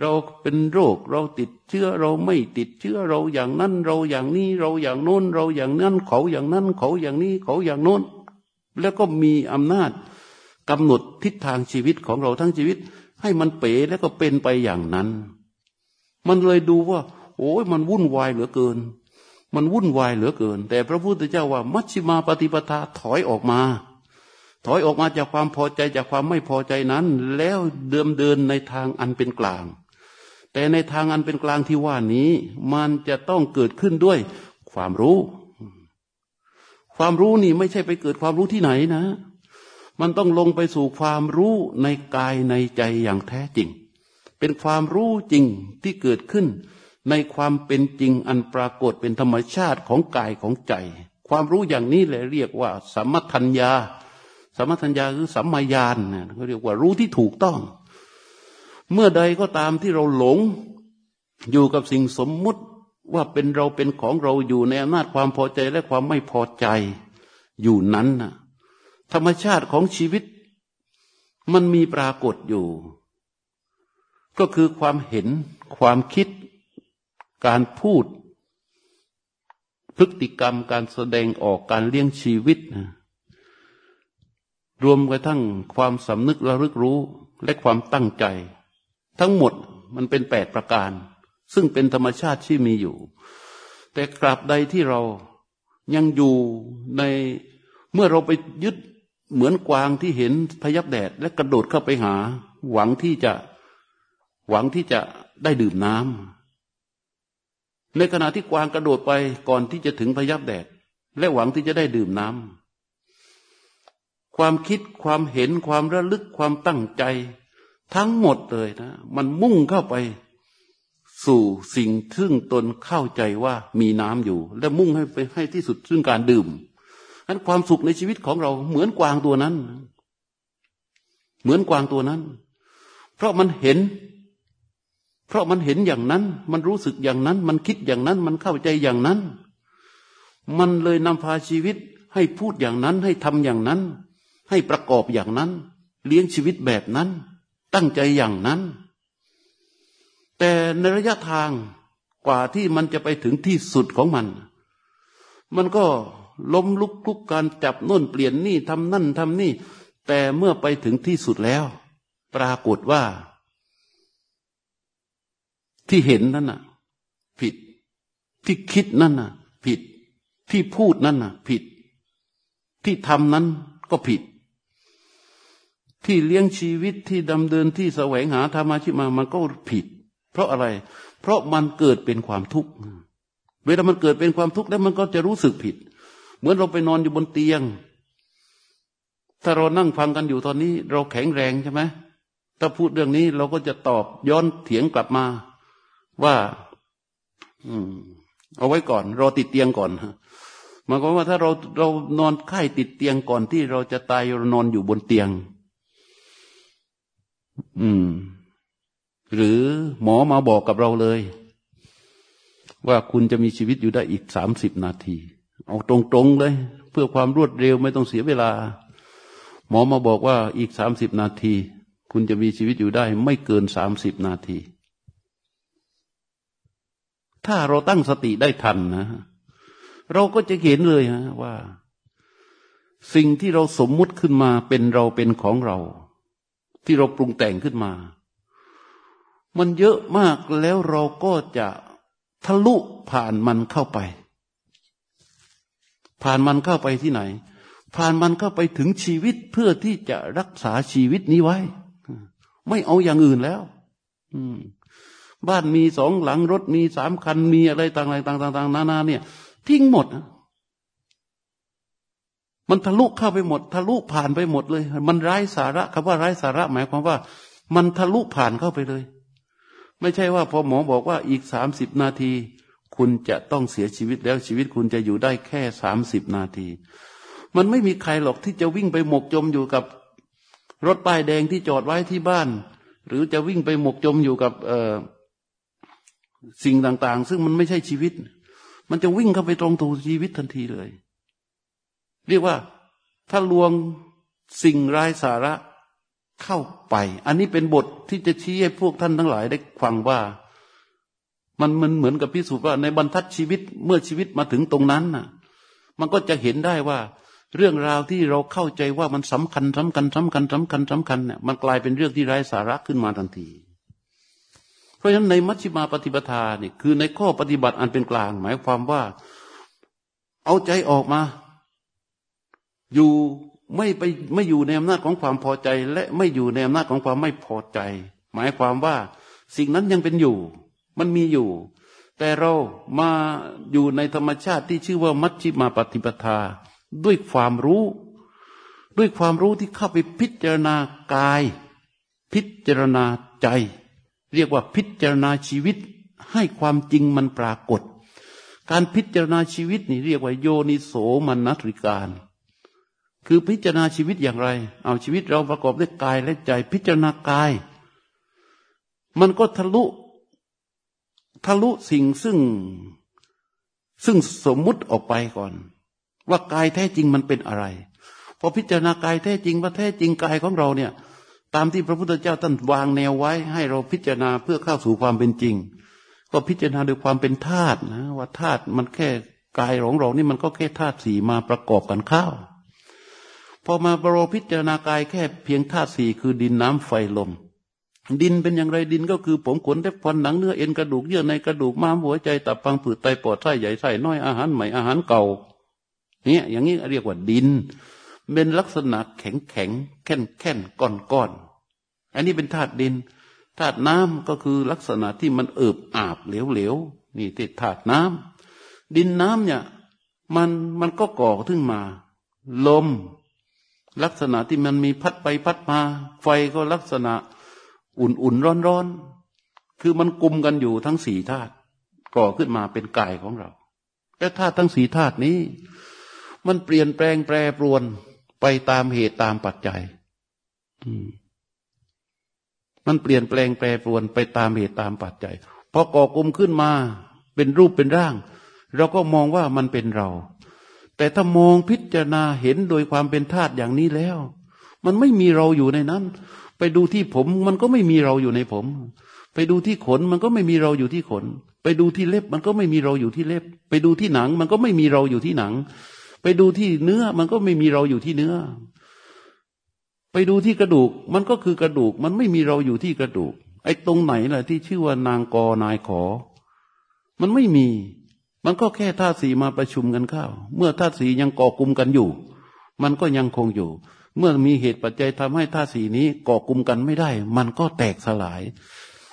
เราเป็นโรค เราติดเชื้อเราไม่ติดเชื้อเราอย่างนั้น เราอย่างนี้เราอย่างโน้น เราอย่างนั้น เขาอย่างนั้น เขาอย่างนี้เขาอย่างโน้น แล้วก็มีอำนาจกำหนดทิศทางชีวิตของเราทั้งชีวิต ให้มันเป๋แล้วก็เป็นไปอย่างนั้น มันเลยดูว่า โอ้ยมันวุ่นวายเหลือเกิน มันวุ่นวายเหลือเกิน แต่พระพุทธเจ้าว่ามัชฌิมาปฏิปทาถอยออกมา ถอยออกมาจากความพอใจจากความไม่พอใจนั้น แล้วเดิมเดินในทางอันเป็นกลาง แต่ในทางอันเป็นกลางที่ว่านี้ มันจะต้องเกิดขึ้นด้วยความรู้ ความรู้นี่ไม่ใช่ไปเกิดความรู้ที่ไหนนะ มันต้องลงไปสู่ความรู้ในกายในใจอย่างแท้จริง เป็นความรู้จริงที่เกิดขึ้น ในความเป็นจริงอันปรากฏเป็นธรรมชาติของกายของใจ ความรู้อย่างนี้เลยเรียกว่าสัมมทัญญาสัมมทัญญาคือสัมมาญาณนะเขาเรียกว่ารู้ที่ถูกต้อง เมื่อใดก็ตามที่เราหลงอยู่กับสิ่งสมมุติว่าเป็นเราเป็นของเราอยู่ในอำนาจความพอใจและความไม่พอใจอยู่นั้นนะธรรมชาติของชีวิต มันมีปรากฏอยู่ ก็คือความเห็นความคิด การพูด พฤติกรรมการแสดงออกการเลี้ยงชีวิตนะรวมกระทั่งความสำนึกระลึกรู้และความตั้งใจ ทั้งหมดมันเป็นแปดประการ ซึ่งเป็นธรรมชาติที่มีอยู่ แต่กราบใดที่เรายังอยู่ในเมื่อเราไปยึดเหมือนกวางที่เห็นพยับแดด และกระโดดเข้าไปหา หวังที่จะหวังที่จะได้ดื่มน้ำ ในขณะที่กวางกระโดดไปก่อนที่จะถึงพยับแดด และหวังที่จะได้ดื่มน้ำความคิดความเห็นความระลึกความตั้งใจ ทั้งหมดเลยนะ มันมุ่งเข้าไป สู่สิ่งซึ่งตนเข้าใจว่ามีน้ำอยู่ และมุ่งให้ไปให้ที่สุดซึ่งการดื่มนั้นความสุขในชีวิตของเราเหมือนกวางตัวนั้น เหมือนกวางตัวนั้น เพราะมันเห็น เพราะมันเห็นอย่างนั้น มันรู้สึกอย่างนั้น มันคิดอย่างนั้น มันเข้าใจอย่างนั้น มันเลยนำพาชีวิตให้พูดอย่างนั้น ให้ทำอย่างนั้น ให้ประกอบอย่างนั้น เลี้ยงชีวิตแบบนั้น ตั้งใจอย่างนั้น แต่ในระยะทางกว่าที่มันจะไปถึงที่สุดของมัน มันก็ล้มลุกคลุกการจับน่นเปลี่ยนนี่ทำนั่นทำนี่ แต่เมื่อไปถึงที่สุดแล้ว ปรากฏว่า ที่เห็นนั่นน่ะ ผิดที่คิดนั่นน่ะ ผิดที่พูดนั่นน่ะ ผิด ที่ทำนั้นก็ผิด ที่เลี้ยงชีวิตที่ดำเดินที่แสวงหาธรรมะชิมามันก็ผิด เพราะอะไร เพราะมันเกิดเป็นความทุกข์เวลามันเกิดเป็นความทุกข์แล้วมันก็จะรู้สึกผิด เหมือนเราไปนอนอยู่บนเตียง ถ้าเรานั่งฟังกันอยู่ตอนนี้ เราแข็งแรงใช่ไหมถ้าพูดเรื่องนี้เราก็จะตอบย้อนเถียงกลับมา ว่า อืม เอาไว้ก่อน รอติดเตียงก่อนหมายความว่าถ้าเราเรานอนไข้ติดเตียงก่อนที่เราจะตายเรานอนอยู่บนเตียง อืม หรือหมอมาบอกกับเราเลย ว่าคุณจะมีชีวิตอยู่ได้อีกสามสิบนาที เอาตรงๆเลย เพื่อความรวดเร็วไม่ต้องเสียเวลา หมอมาบอกว่าอีกสามสิบนาที คุณจะมีชีวิตอยู่ได้ ไม่เกินสามสิบนาที ถ้าเราตั้งสติได้ทันนะ เราก็จะเห็นเลยฮะว่า สิ่งที่เราสมมุติขึ้นมาเป็นเราเป็นของเรา ที่เราปรุงแต่งขึ้นมา มันเยอะมากแล้วเราก็จะทะลุผ่านมันเข้าไป ผ่านมันเข้าไปที่ไหน ผ่านมันเข้าไปถึงชีวิตเพื่อที่จะรักษาชีวิตนี้ไว้ ไม่เอาอย่างอื่นแล้ว บ้านมีสองหลังรถมีสามคันมีอะไรต่างๆต่างๆนานาเนี่ย ทิ้งหมดมันทะลุเข้าไปหมด ทะลุผ่านไปหมดเลย มันไร้สาระคำว่าไร้สาระหมายความว่า มันทะลุผ่านเข้าไปเลย ไม่ใช่ว่าพอหมอบอกว่าอีกสามสิบนาที คุณจะต้องเสียชีวิตแล้วชีวิตคุณจะอยู่ได้แค่สามสิบนาที มันไม่มีใครหรอกที่จะวิ่งไปหมกจมอยู่กับรถป้ายแดงที่จอดไว้ที่บ้าน หรือจะวิ่งไปหมกจมอยู่กับเออ สิ่งต่าง ๆ ซึ่งมันไม่ใช่ชีวิต มันจะวิ่งเข้าไปตรงตัวชีวิตทันทีเลย เรียกว่าถ้าลวงสิ่งไร้สาระเข้าไป อันนี้เป็นบทที่จะชี้ให้พวกท่านทั้งหลายได้ฟังว่า มันมันเหมือนกับพิสูจน์ว่า ในบรรทัดชีวิตเมื่อชีวิตมาถึงตรงนั้นน่ะ มันก็จะเห็นได้ว่า เรื่องราวที่เราเข้าใจว่ามันสำคัญสำคัญสำคัญสำคัญสำคัญเนี่ยมันกลายเป็นเรื่องที่ไร้สาระขึ้นมาทันที เพราะฉะนั้นในมัชฌิมาปฏิปทาเนี่ยคือในข้อปฏิบัติอันเป็นกลาง หมายความว่า เอาใจออกมา อยู่ไม่ไปไม่อยู่ในอำนาจของความพอใจ และไม่อยู่ในอำนาจของความไม่พอใจ หมายความว่าสิ่งนั้นยังเป็นอยู่ มันมีอยู่ แต่เรามาอยู่ในธรรมชาติที่ชื่อว่ามัชฌิมาปฏิปทา ด้วยความรู้ ด้วยความรู้ที่เข้าไปพิจารณากาย พิจารณาใจ เรียกว่าพิจารณาชีวิตให้ความจริงมันปรากฏ การพิจารณาชีวิตนี่เรียกว่าโยนิโสมนัตริการ คือพิจารณาชีวิตอย่างไร เอาชีวิตเราประกอบด้วยกายและใจ พิจารณากาย มันก็ทะลุทะลุสิ่งซึ่งซึ่งสมมุติออกไปก่อน ว่ากายแท้จริงมันเป็นอะไรพอพิจารณากายแท้จริงว่าแท้จริงกายของเราเนี่ย ตามที่พระพุทธเจ้าท่านวางแนวไว้ ให้เราพิจารณาเพื่อเข้าสู่ความเป็นจริง ก็พิจารณาโดยความเป็นธาตุนะว่าธาตุมันแค่กายของเรานี่มันก็แค่ธาตุสี่มาประกอบกันเข้าพอมาบรพิจารณากายแค่เพียงธาตุสี่คือดินน้ำไฟลม ดินเป็นอย่างไรดินก็คือผมขนเล็บฟันหนังเนื้อเอ็นกระดูกเยื่อในกระดูกม้ามหัวใจตับฟังผืดไตปอดไส้ใหญ่ไส้น้อยอาหารใหม่อาหารเก่าเนี่ยอย่างนี้เรียกว่าดิน เป็นลักษณะแข็งแข็งแข็งแข็งก้อนก้อนอันนี้เป็นธาตุดินธาตุน้ำก็คือลักษณะที่มันเอิบอาบเหลวเหลวนี่ติดธาตุน้ำดินน้ำเนี่ยมันมันก็ก่อขึ้นมา ลม ลักษณะที่มันมีพัดไปพัดมา ไฟก็ลักษณะอุ่นอุ่นร้อนร้อนคือมันกลุ่มกันอยู่ทั้งสี่ธาตุก่อขึ้นมาเป็นกายของเราและธาตุทั้งสี่ธาตุนี้ มันเปลี่ยนแปลงแปรปรวน ไปตามเหตุตามปัจจัยมันเปลี่ยนแปลงแปรปรวนไปตามเหตุตามปัจจัยพอก่อกลมขึ้นมา เป็นรูปเป็นร่าง เราก็มองว่ามันเป็นเรา แต่ถ้ามองพิจารณาเห็นโดยความเป็นธาตุอย่างนี้แล้ว มันไม่มีเราอยู่ในนั้น ไปดูที่ผมมันก็ไม่มีเราอยู่ในผม ไปดูที่ขนมันก็ไม่มีเราอยู่ที่ขน ไปดูที่เล็บมันก็ไม่มีเราอยู่ที่เล็บ ไปดูที่หนังมันก็ไม่มีเราอยู่ที่หนัง ไปดูที่เนื้อ มันก็ไม่มีเราอยู่ที่เนื้อ ไปดูที่กระดูก มันก็คือกระดูก มันไม่มีเราอยู่ที่กระดูก ไอ้ตรงไหนล่ะที่ชื่อว่านางกอนายขอ มันไม่มี มันก็แค่ธาตุสีมาประชุมกันเข้า เมื่อธาตุสียังก่อกลุ่มกันอยู่ มันก็ยังคงอยู่ เมื่อมีเหตุปัจจัยทำให้ธาตุสีนี้ก่อกลุ่มกันไม่ได้ มันก็แตกสลาย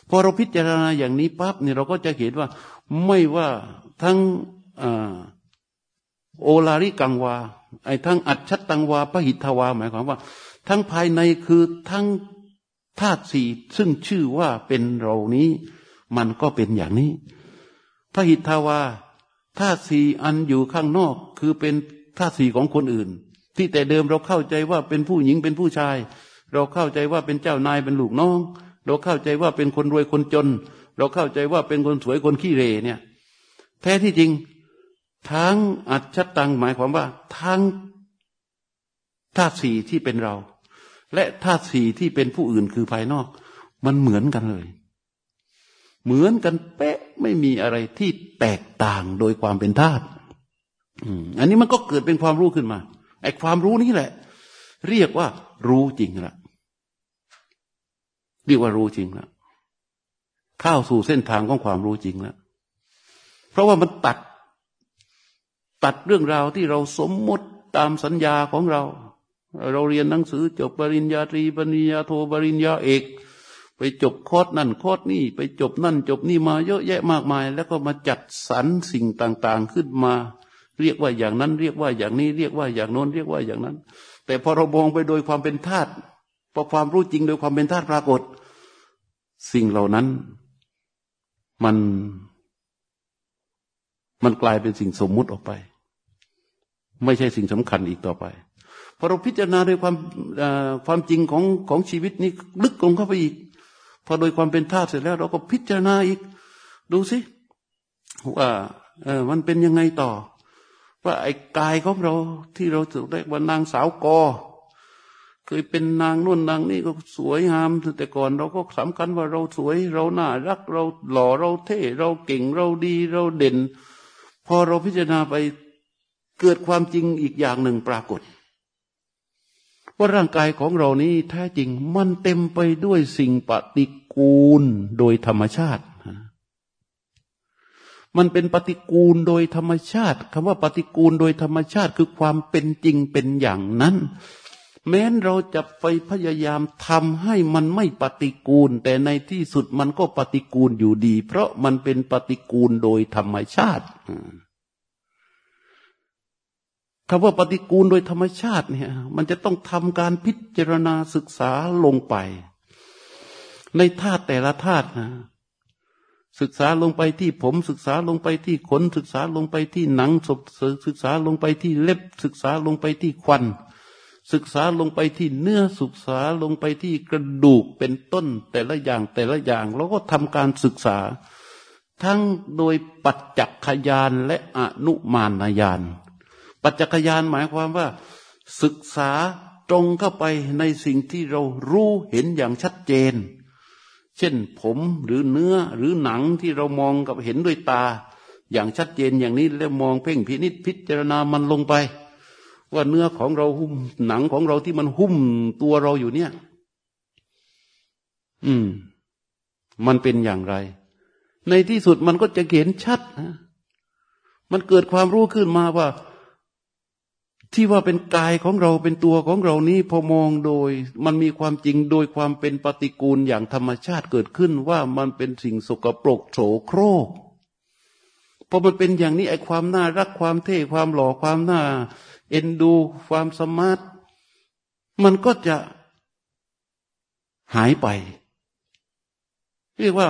พอเราพิจารณาอย่างนี้ปั๊บเนี่ยเราก็จะเห็นว่าไม่ว่าทั้งอ่า โอลาริกังวา ไอ้ทั้งอัจฉตังวาพหิทธวา หมายความว่า ทั้งภายในคือทั้งธาตุสี่ซึ่งชื่อว่าเป็นเรานี้ มันก็เป็นอย่างนี้พระหิทธวาธาตุสี่อันอยู่ข้างนอก คือเป็นธาตุสี่ของคนอื่น ที่แต่เดิมเราเข้าใจว่าเป็นผู้หญิงเป็นผู้ชาย เราเข้าใจว่าเป็นเจ้านายเป็นลูกน้อง เราเข้าใจว่าเป็นคนรวยคนจน เราเข้าใจว่าเป็นคนสวยคนขี้เรเนี่ย แท้ที่จริง ทั้งอัจฉตังหมายความว่า ทั้งธาตุสี่ที่เป็นเรา และธาตุสี่ที่เป็นผู้อื่นคือภายนอก มันเหมือนกันเลย เหมือนกันเป๊ะไม่มีอะไรที่แตกต่างโดยความเป็นธาตุอันนี้มันก็เกิดเป็นความรู้ขึ้นมาไอ้ความรู้นี้แหละ เรียกว่า รู้จริงละเรียกว่ารู้จริงละเข้าสู่เส้นทางของความรู้จริงแล้วเพราะว่ามันตัด ตัดเรื่องราวที่เราสมมติตามสัญญาของเรา เราเรียนหนังสือจบปริญญาตรีปริญญาโทปริญญาเอก ไปจบคอร์สนั่นคอร์สนี่ไปจบนั่นจบนี่มาเยอะแยะมากมาย แล้วก็มาจัดสรรสิ่งต่างๆขึ้นมา เรียกว่าอย่างนั้น เรียกว่าอย่างนี้เรียกว่าอย่างโน้นเรียกว่าอย่างนั้น แต่พอเรามองไปโดยความเป็นธาตุพอความรู้จริงโดยความเป็นธาตุปรากฏ สิ่งเหล่านั้น มัน มันกลายเป็นสิ่งสมมุติออกไป ไม่ใช่สิ่งสำคัญอีกต่อไปพอเราพิจารณาโดยความความจริงของของชีวิตนี้ลึกลงเข้าไปอีก พอโดยความเป็นธาตุเสร็จแล้ว เราก็พิจารณาอีก ดูสิว่าเออมันเป็นยังไงต่อ ว่าไอ้กายของเราที่เราถูกได้ว่านางสาวกอเคยเป็นนางนุ่นนางนี่ก็สวยงาม แต่ก่อนเราก็สำคัญว่าเราสวย เราน่ารักเราหล่อเราเท่เราเก่งเราดีเราเด่น พอเราพิจารณาไปเกิดความจริงอีกอย่างหนึ่งปรากฏ ว่าร่างกายของเรานี้แท้จริงมันเต็มไปด้วยสิ่งปฏิกูลโดยธรรมชาติ มันเป็นปฏิกูลโดยธรรมชาติคำว่าปฏิกูลโดยธรรมชาติคือความเป็นจริงเป็นอย่างนั้น แม้นเราจะไปพยายามทำให้มันไม่ปฏิกูล แต่ในที่สุดมันก็ปฏิกูลอยู่ดี เพราะมันเป็นปฏิกูลโดยธรรมชาติคำว่าปฏิกูลโดยธรรมชาติเนี่ย มันจะต้องทำการพิจารณาศึกษาลงไป ในธาตุแต่ละธาตุนะศึกษาลงไปที่ผมศึกษาลงไปที่ขนศึกษาลงไปที่หนังศพศึกษาลงไปที่เล็บศึกษาลงไปที่ควัน ศึกษาลงไปที่เนื้อศึกษาลงไปที่กระดูกเป็นต้นแต่ละอย่างแต่ละอย่างเราก็ทำการศึกษา ทั้งโดยปัจจักขยานและอนุมานญาณปัจจักขยานหมายความว่า ศึกษาตรงเข้าไปในสิ่งที่เรารู้เห็นอย่างชัดเจน เช่นผมหรือเนื้อหรือหนังที่เรามองกับเห็นด้วยตา อย่างชัดเจนอย่างนี้แล้วมองเพ่งพินิษพิจารณามันลงไป ว่าเนื้อของเราหุ้มหนังของเราที่มันหุ้มตัวเราอยู่เนี่ย อืม มันเป็นอย่างไร ในที่สุดมันก็จะเห็นชัดนะมันเกิดความรู้ขึ้นมาว่า ที่ว่าเป็นกายของเราเป็นตัวของเรานี้พอมองโดย มันมีความจริงโดยความเป็นปฏิกูลอย่างธรรมชาติเกิดขึ้นว่ามันเป็นสิ่งสกปรกโสโครกพอมันเป็นอย่างนี้ไอ้ความน่ารักความเท่ความหล่อความน่า เอ็นดูความสมาร์ทมันก็จะหายไป เรียกว่า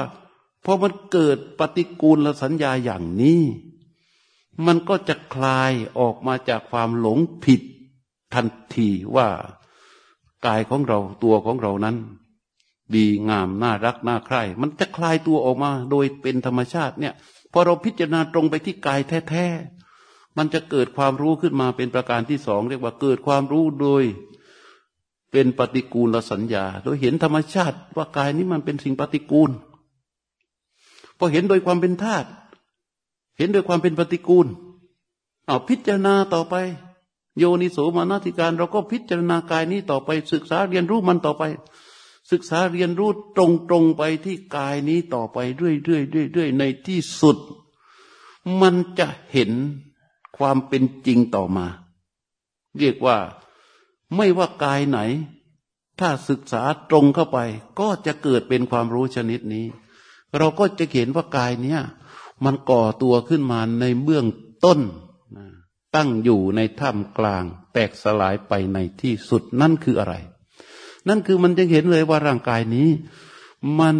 พอมันเกิดปฏิกูลสัญญาอย่างนี้ มันก็จะคลายออกมาจากความหลงผิดทันทีว่ากายของเราตัวของเรานั้น ดีงามน่ารักน่าใคร่ มันจะคลายตัวออกมาโดยเป็นธรรมชาติเนี่ยพอเราพิจารณาตรงไปที่กายแท้ๆ มันจะเกิดความรู้ขึ้นมาเป็นประการที่สองเรียกว่าเกิดความรู้โดย เป็นปฏิกูลสัญญา โดยเห็นธรรมชาติว่ากายนี้มันเป็นสิ่งปฏิกูลพอเห็นโดยความเป็นธาตุเห็นโดยความเป็นปฏิกูลเอาพิจารณาต่อไป โยนิโสมานาธิการ เราก็พิจารณากายนี้ต่อไป ศึกษาเรียนรู้มันต่อไป ศึกษาเรียนรู้ตรงตรงไปที่กายนี้ต่อไปเรื่อยเรื่อยเรื่อยเรื่อยในที่สุด มันจะเห็น ความเป็นจริงต่อมา เรียกว่าไม่ว่ากายไหน ถ้าศึกษาตรงเข้าไป ก็จะเกิดเป็นความรู้ชนิดนี้ เราก็จะเห็นว่ากายเนี้ยมันก่อตัวขึ้นมาในเบื้องต้น ตั้งอยู่ในถ้ำกลาง แตกสลายไปในที่สุดนั่นคืออะไร นั่นคือมันจะเห็นเลยว่าร่างกายนี้ มัน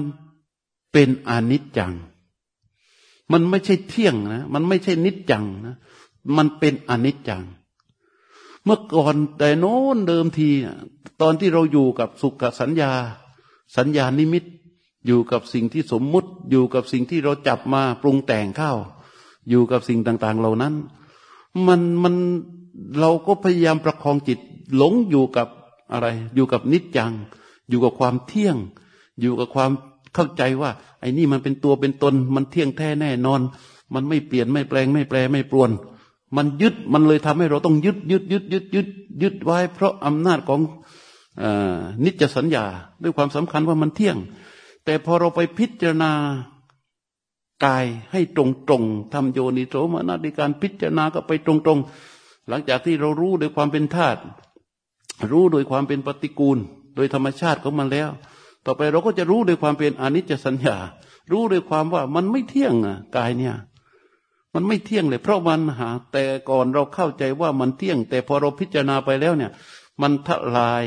เป็นอนิจจัง มันไม่ใช่เที่ยงนะ มันไม่ใช่นิจจังนะ มันเป็นอนิจจัง เมื่อก่อนแต่โน้นเดิมที ตอนที่เราอยู่กับสุขสัญญา สัญญานิมิต อยู่กับสิ่งที่สมมุติ อยู่กับสิ่งที่เราจับมาปรุงแต่งเข้า อยู่กับสิ่งต่าง ๆ เหล่านั้น มันมันเราก็พยายามประคองจิตหลงอยู่กับอะไร อยู่กับนิจจัง อยู่กับความเที่ยง อยู่กับความเข้าใจว่า ไอ้นี่มันเป็นตัวเป็นตน มันเที่ยงแท้แน่นอน มันไม่เปลี่ยนไม่แปลงไม่แปรไม่ปรวน มันยึดมันเลยทำให้เราต้องยึดยึดยึดยึดยึดยึดไว้ เพราะอำนาจของอนิจสัญญา ด้วยความสำคัญว่ามันเที่ยง แต่พอเราไปพิจารณากายให้ตรงตรงทำโยนิโสมนสิการพิจารณาก็ไปตรงตรงหลังจากที่เรารู้โดยความเป็นธาตุรู้โดยความเป็นปฏิกูล โดยธรรมชาติของมันแล้ว ต่อไปเราก็จะรู้โดยความเป็นอนิจจสัญญา รู้โดยความว่ามันไม่เที่ยงอะกายเนี่ย มันไม่เที่ยงเลย เพราะมันหา แต่ก่อนเราเข้าใจว่ามันเที่ยง แต่พอเราพิจารณาไปแล้วเนี่ย มันทลาย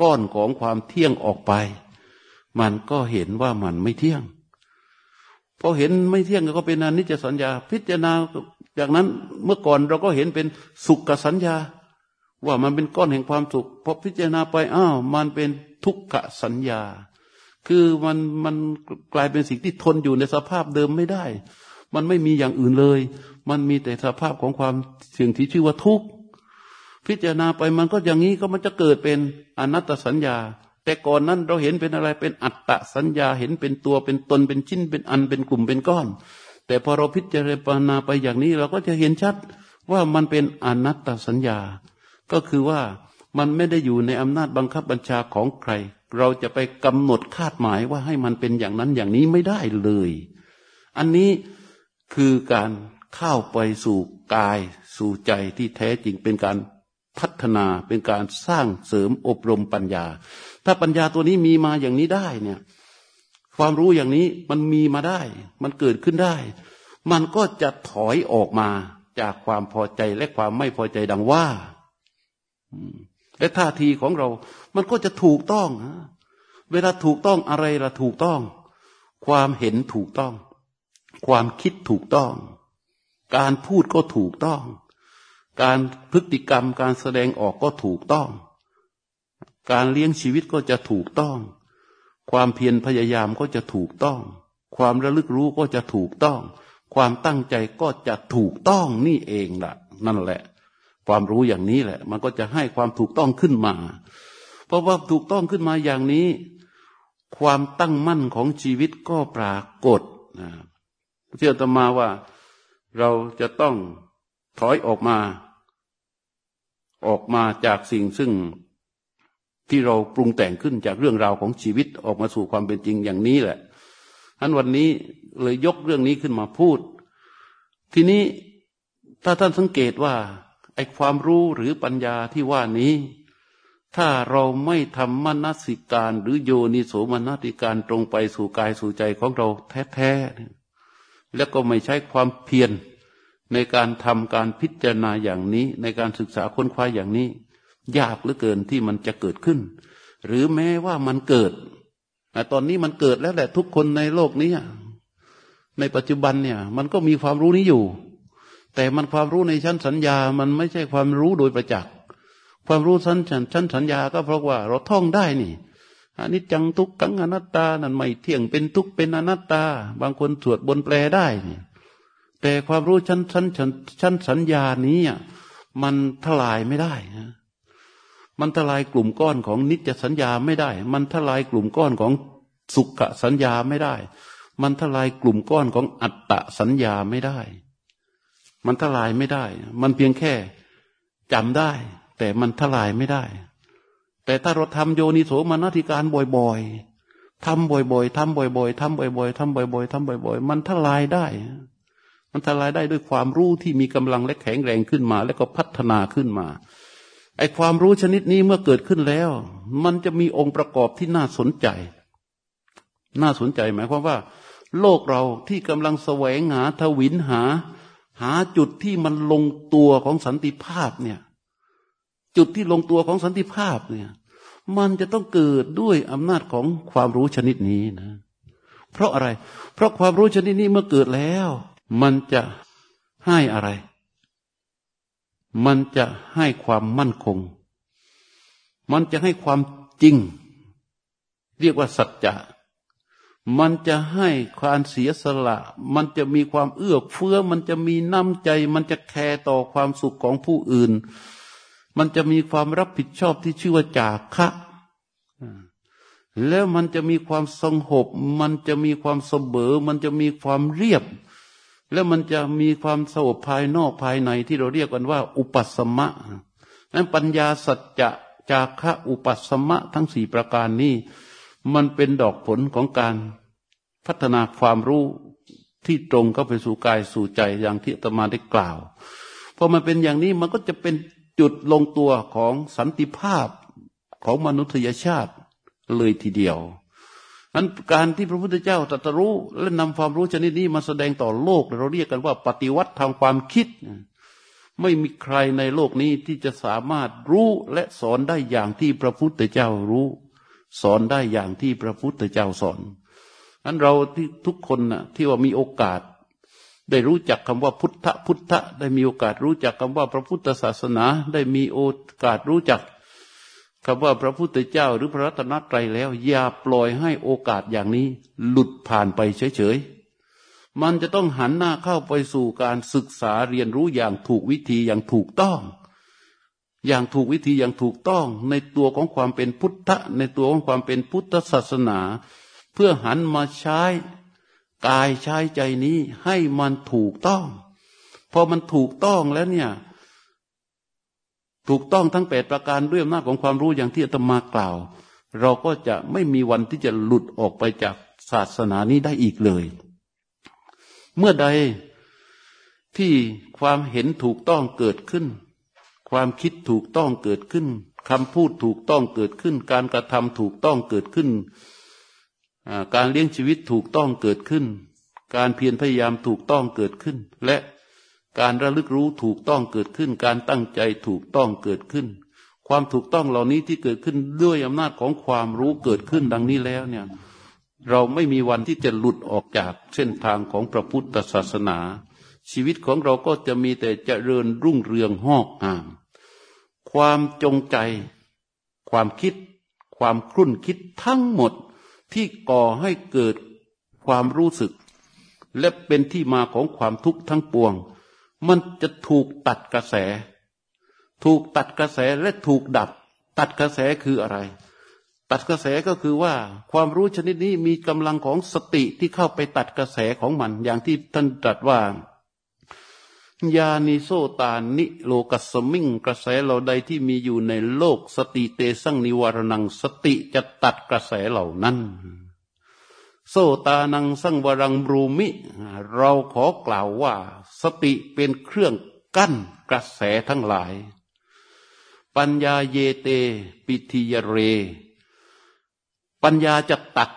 ก้อนของความเที่ยงออกไป มันก็เห็นว่ามันไม่เที่ยงพอเห็นไม่เที่ยงก็เป็นอนิจจสัญญา พิจารณาจากนั้นเมื่อก่อนเราก็เห็นเป็นสุขสัญญา ว่ามันเป็นก้อนแห่งความสุขพอพิจารณาไปอ้าวมันเป็นทุกขสัญญา คือมันมันกลายเป็นสิ่งที่ทนอยู่ในสภาพเดิมไม่ได้ มันไม่มีอย่างอื่นเลย มันมีแต่สภาพของความสิ่งที่ชื่อว่าทุกข์พิจารณาไปมันก็อย่างนี้ก็มันจะเกิดเป็นอนัตตสัญญา แต่ก่อนนั้นเราเห็นเป็นอะไรเป็นอัตตสัญญาเห็นเป็นตัวเป็นตนเป็นชิ้นเป็นอันเป็นกลุ่มเป็นก้อน แต่พอเราพิจารณาไปอย่างนี้เราก็จะเห็นชัดว่ามันเป็นอนัตตสัญญา ก็คือว่ามันไม่ได้อยู่ในอำนาจบังคับบัญชาของใคร เราจะไปกำหนดคาดหมายว่าให้มันเป็นอย่างนั้นอย่างนี้ไม่ได้เลย อันนี้ คือการเข้าไปสู่กายสู่ใจที่แท้จริงเป็นการพัฒนาเป็นการสร้างเสริมอบรมปัญญา ถ้าปัญญาตัวนี้มีมาอย่างนี้ได้เนี่ย ความรู้อย่างนี้มันมีมาได้ มันเกิดขึ้นได้ มันก็จะถอยออกมาจากความพอใจและความไม่พอใจดังว่าและท่าทีของเรา มันก็จะถูกต้อง เวลาถูกต้องอะไรละถูกต้อง ความเห็นถูกต้อง ความคิดถูกต้อง การพูดก็ถูกต้อง การพฤติกรรมการแสดงออกก็ถูกต้อง การเลี้ยงชีวิตก็จะถูกต้อง ความเพียรพยายามก็จะถูกต้อง ความระลึกรู้ก็จะถูกต้อง ความตั้งใจก็จะถูกต้องนี่เองล่ะ นั่นแหละ ความรู้อย่างนี้แหละ มันก็จะให้ความถูกต้องขึ้นมา เพราะว่าถูกต้องขึ้นมาอย่างนี้ความตั้งมั่นของชีวิตก็ปรากฏนะ เชื่อตมาว่าเราจะต้องถอยออกมา ออกมาจากสิ่งซึ่งที่เราปรุงแต่งขึ้นจากเรื่องราวของชีวิตออกมาสู่ความเป็นจริงอย่างนี้แหละอันวันนี้เลยยกเรื่องนี้ขึ้นมาพูด ทีนี้ถ้าท่านสังเกตว่าไอ้ความรู้หรือปัญญาที่ว่านี้ ถ้าเราไม่ทำมนสิการ หรือโยนิโสมนติการตรงไปสู่กายสู่ใจของเราแท้ๆ แล้วก็ไม่ใช้ความเพียรในการทำการพิจารณาอย่างนี้ ในการศึกษาค้นคว้าอย่างนี้ ยากเหลือเกินที่มันจะเกิดขึ้น หรือแม้ว่ามันเกิดแต่ตอนนี้มันเกิดแล้วแหละทุกคนในโลกนี้ในปัจจุบันเนี่ย มันก็มีความรู้นี้อยู่ แต่มันความรู้ในชั้นสัญญา มันไม่ใช่ความรู้โดยประจักษ์ความรู้ชั้นชั้นสัญญาก็เพราะว่าเราท่องได้นี่ อนนี้จังทุกขังอนัตตา นั่นไม่เที่ยงเป็นทุกเป็นอนัตตา บางคนสวดบนแปลได้นี่แต่ความรู้ชั้นชั้นชั้นชั้นสัญญานี้มันทลายไม่ได้นะมันทลายกลุ่มก้อนของนิจสัญญาไม่ได้ มันทลายกลุ่มก้อนของสุขสัญญาไม่ได้ มันทลายกลุ่มก้อนของอัตตะสัญญาไม่ได้ มันทลายไม่ได้ มันเพียงแค่จำได้ แต่มันทลายไม่ได้ แต่ถ้าเราทำโยนิโสมนติการบ่อยๆทำบ่อยๆทำบ่อยๆทำบ่อยๆทำบ่อยๆทำบ่อย ๆ มันทลายได้ มันทลายได้ด้วยความรู้ที่มีกำลังและแข็งแรงขึ้นมา แล้วก็พัฒนาขึ้นมาไอความรู้ชนิดนี้เมื่อเกิดขึ้นแล้ว มันจะมีองค์ประกอบที่น่าสนใจ น่าสนใจหมายความว่า โลกเราที่กำลังแสวงหาทวินหา หาจุดที่มันลงตัวของสันติภาพเนี่ย จุดที่ลงตัวของสันติภาพเนี่ย มันจะต้องเกิดด้วยอำนาจของความรู้ชนิดนี้นะ เพราะอะไร เพราะความรู้ชนิดนี้เมื่อเกิดแล้ว มันจะให้อะไร มันจะให้ความมั่นคง มันจะให้ความจริง เรียกว่าสัจจะมันจะให้ความเสียสละ มันจะมีความเอื้อเฟื้อ มันจะมีน้ำใจ มันจะแคร์ต่อความสุขของผู้อื่น มันจะมีความรับผิดชอบที่ชื่อว่าจาคะแล้วมันจะมีความสงบ มันจะมีความเสมอ มันจะมีความเรียบ แล้วมันจะมีความสงบภายนอกภายในที่เราเรียกกันว่า อุปัสมะนั้นปัญญาสัจจะจาคะอุปัสมะทั้งสี่ประการนี้ มันเป็นดอกผลของการพัฒนาความรู้ที่ตรงเข้าไปสู่กายสู่ใจอย่างที่ตมาได้กล่าวพอมันเป็นอย่างนี้มันก็จะเป็น จุดลงตัวของสันติภาพของมนุษยชาติเลยทีเดียวนั้นการที่พระพุทธเจ้าตรัสรู้และนำความรู้ชนิดนี้มาแสดงต่อโลก เราเรียกกันว่าปฏิวัติทางความคิด ไม่มีใครในโลกนี้ที่จะสามารถรู้และสอนได้อย่างที่พระพุทธเจ้ารู้ สอนได้อย่างที่พระพุทธเจ้าสอนนั้นเราที่ทุกคนนะที่ว่ามีโอกาส ได้รู้จักคำว่าพุทธพุทธ ได้มีโอกาสรู้จักคำว่าพระพุทธศาสนา ได้มีโอกาสรู้จักคำว่าพระพุทธเจ้าหรือพระรัตนตรัยแล้ว อย่าปล่อยให้โอกาสอย่างนี้ หลุดผ่านไปเฉยๆ มันจะต้องหันหน้าเข้าไปสู่การศึกษาเรียนรู้อย่างถูกวิธีอย่างถูกต้อง อย่างถูกวิธีอย่างถูกต้อง ในตัวของความเป็นพุทธ ในตัวของความเป็นพุทธศาสนา เพื่อหันมาใช้ กายใช้ใจนี้ให้มันถูกต้อง พอมันถูกต้องแล้วเนี่ย ถูกต้องทั้งแปดประการด้วยอำนาจของความรู้อย่างที่อาตมากล่าว เราก็จะไม่มีวันที่จะหลุดออกไปจากศาสนานี้ได้อีกเลย เมื่อใดที่ความเห็นถูกต้องเกิดขึ้น ความคิดถูกต้องเกิดขึ้นคำพูดถูกต้องเกิดขึ้น การกระทำถูกต้องเกิดขึ้น การเลี้ยงชีวิตถูกต้องเกิดขึ้น การเพียรพยายามถูกต้องเกิดขึ้น และการระลึกรู้ถูกต้องเกิดขึ้น การตั้งใจถูกต้องเกิดขึ้น ความถูกต้องเหล่านี้ที่เกิดขึ้นด้วยอำนาจของความรู้เกิดขึ้นดังนี้แล้วเนี่ยเราไม่มีวันที่จะหลุดออกจากเส้นทางของพระพุทธศาสนา ชีวิตของเราก็จะมีแต่จเจริญรุ่งเรืองหอกงามความจงใจ ความคิด ความครุ่นคิดทั้งหมด ที่ก่อให้เกิดความรู้สึก และเป็นที่มาของความทุกข์ทั้งปวง มันจะถูกตัดกระแส ถูกตัดกระแสและถูกดับ ตัดกระแสคืออะไร ตัดกระแสก็คือว่า ความรู้ชนิดนี้มีกำลังของสติที่เข้าไปตัดกระแสของมัน อย่างที่ท่านตรัสว่า ยานิโซตานิโลกัสมิงกระแสเหล่าใดที่มีอยู่ในโลกสติเตสังนิวรนังสติจะตัดกระแสเหล่านั้น โซตานังสังวรังบรูมิ เราขอกล่าวว่า สติเป็นเครื่องกั้นกระแสทั้งหลาย ปัญญาเยเต ปิทิยเร ปัญญาจะตัด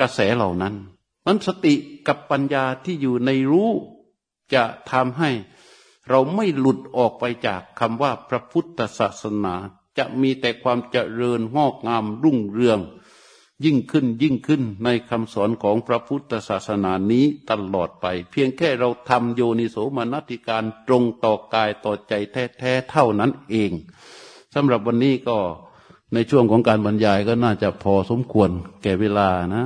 กระแสเหล่านั้นมันสติกับปัญญาที่อยู่ในรู้ จะทำให้เราไม่หลุดออกไปจากคำว่าพระพุทธศาสนา จะมีแต่ความเจริญงอกงามรุ่งเรือง ยิ่งขึ้นยิ่งขึ้นในคำสอนของพระพุทธศาสนานี้ตลอดไป เพียงแค่เราทำโยนิโสมนติการตรงต่อกายต่อใจแท้ๆเท่านั้นเองสำหรับวันนี้ก็ในช่วงของการบรรยายก็น่าจะพอสมควรแก่เวลานะ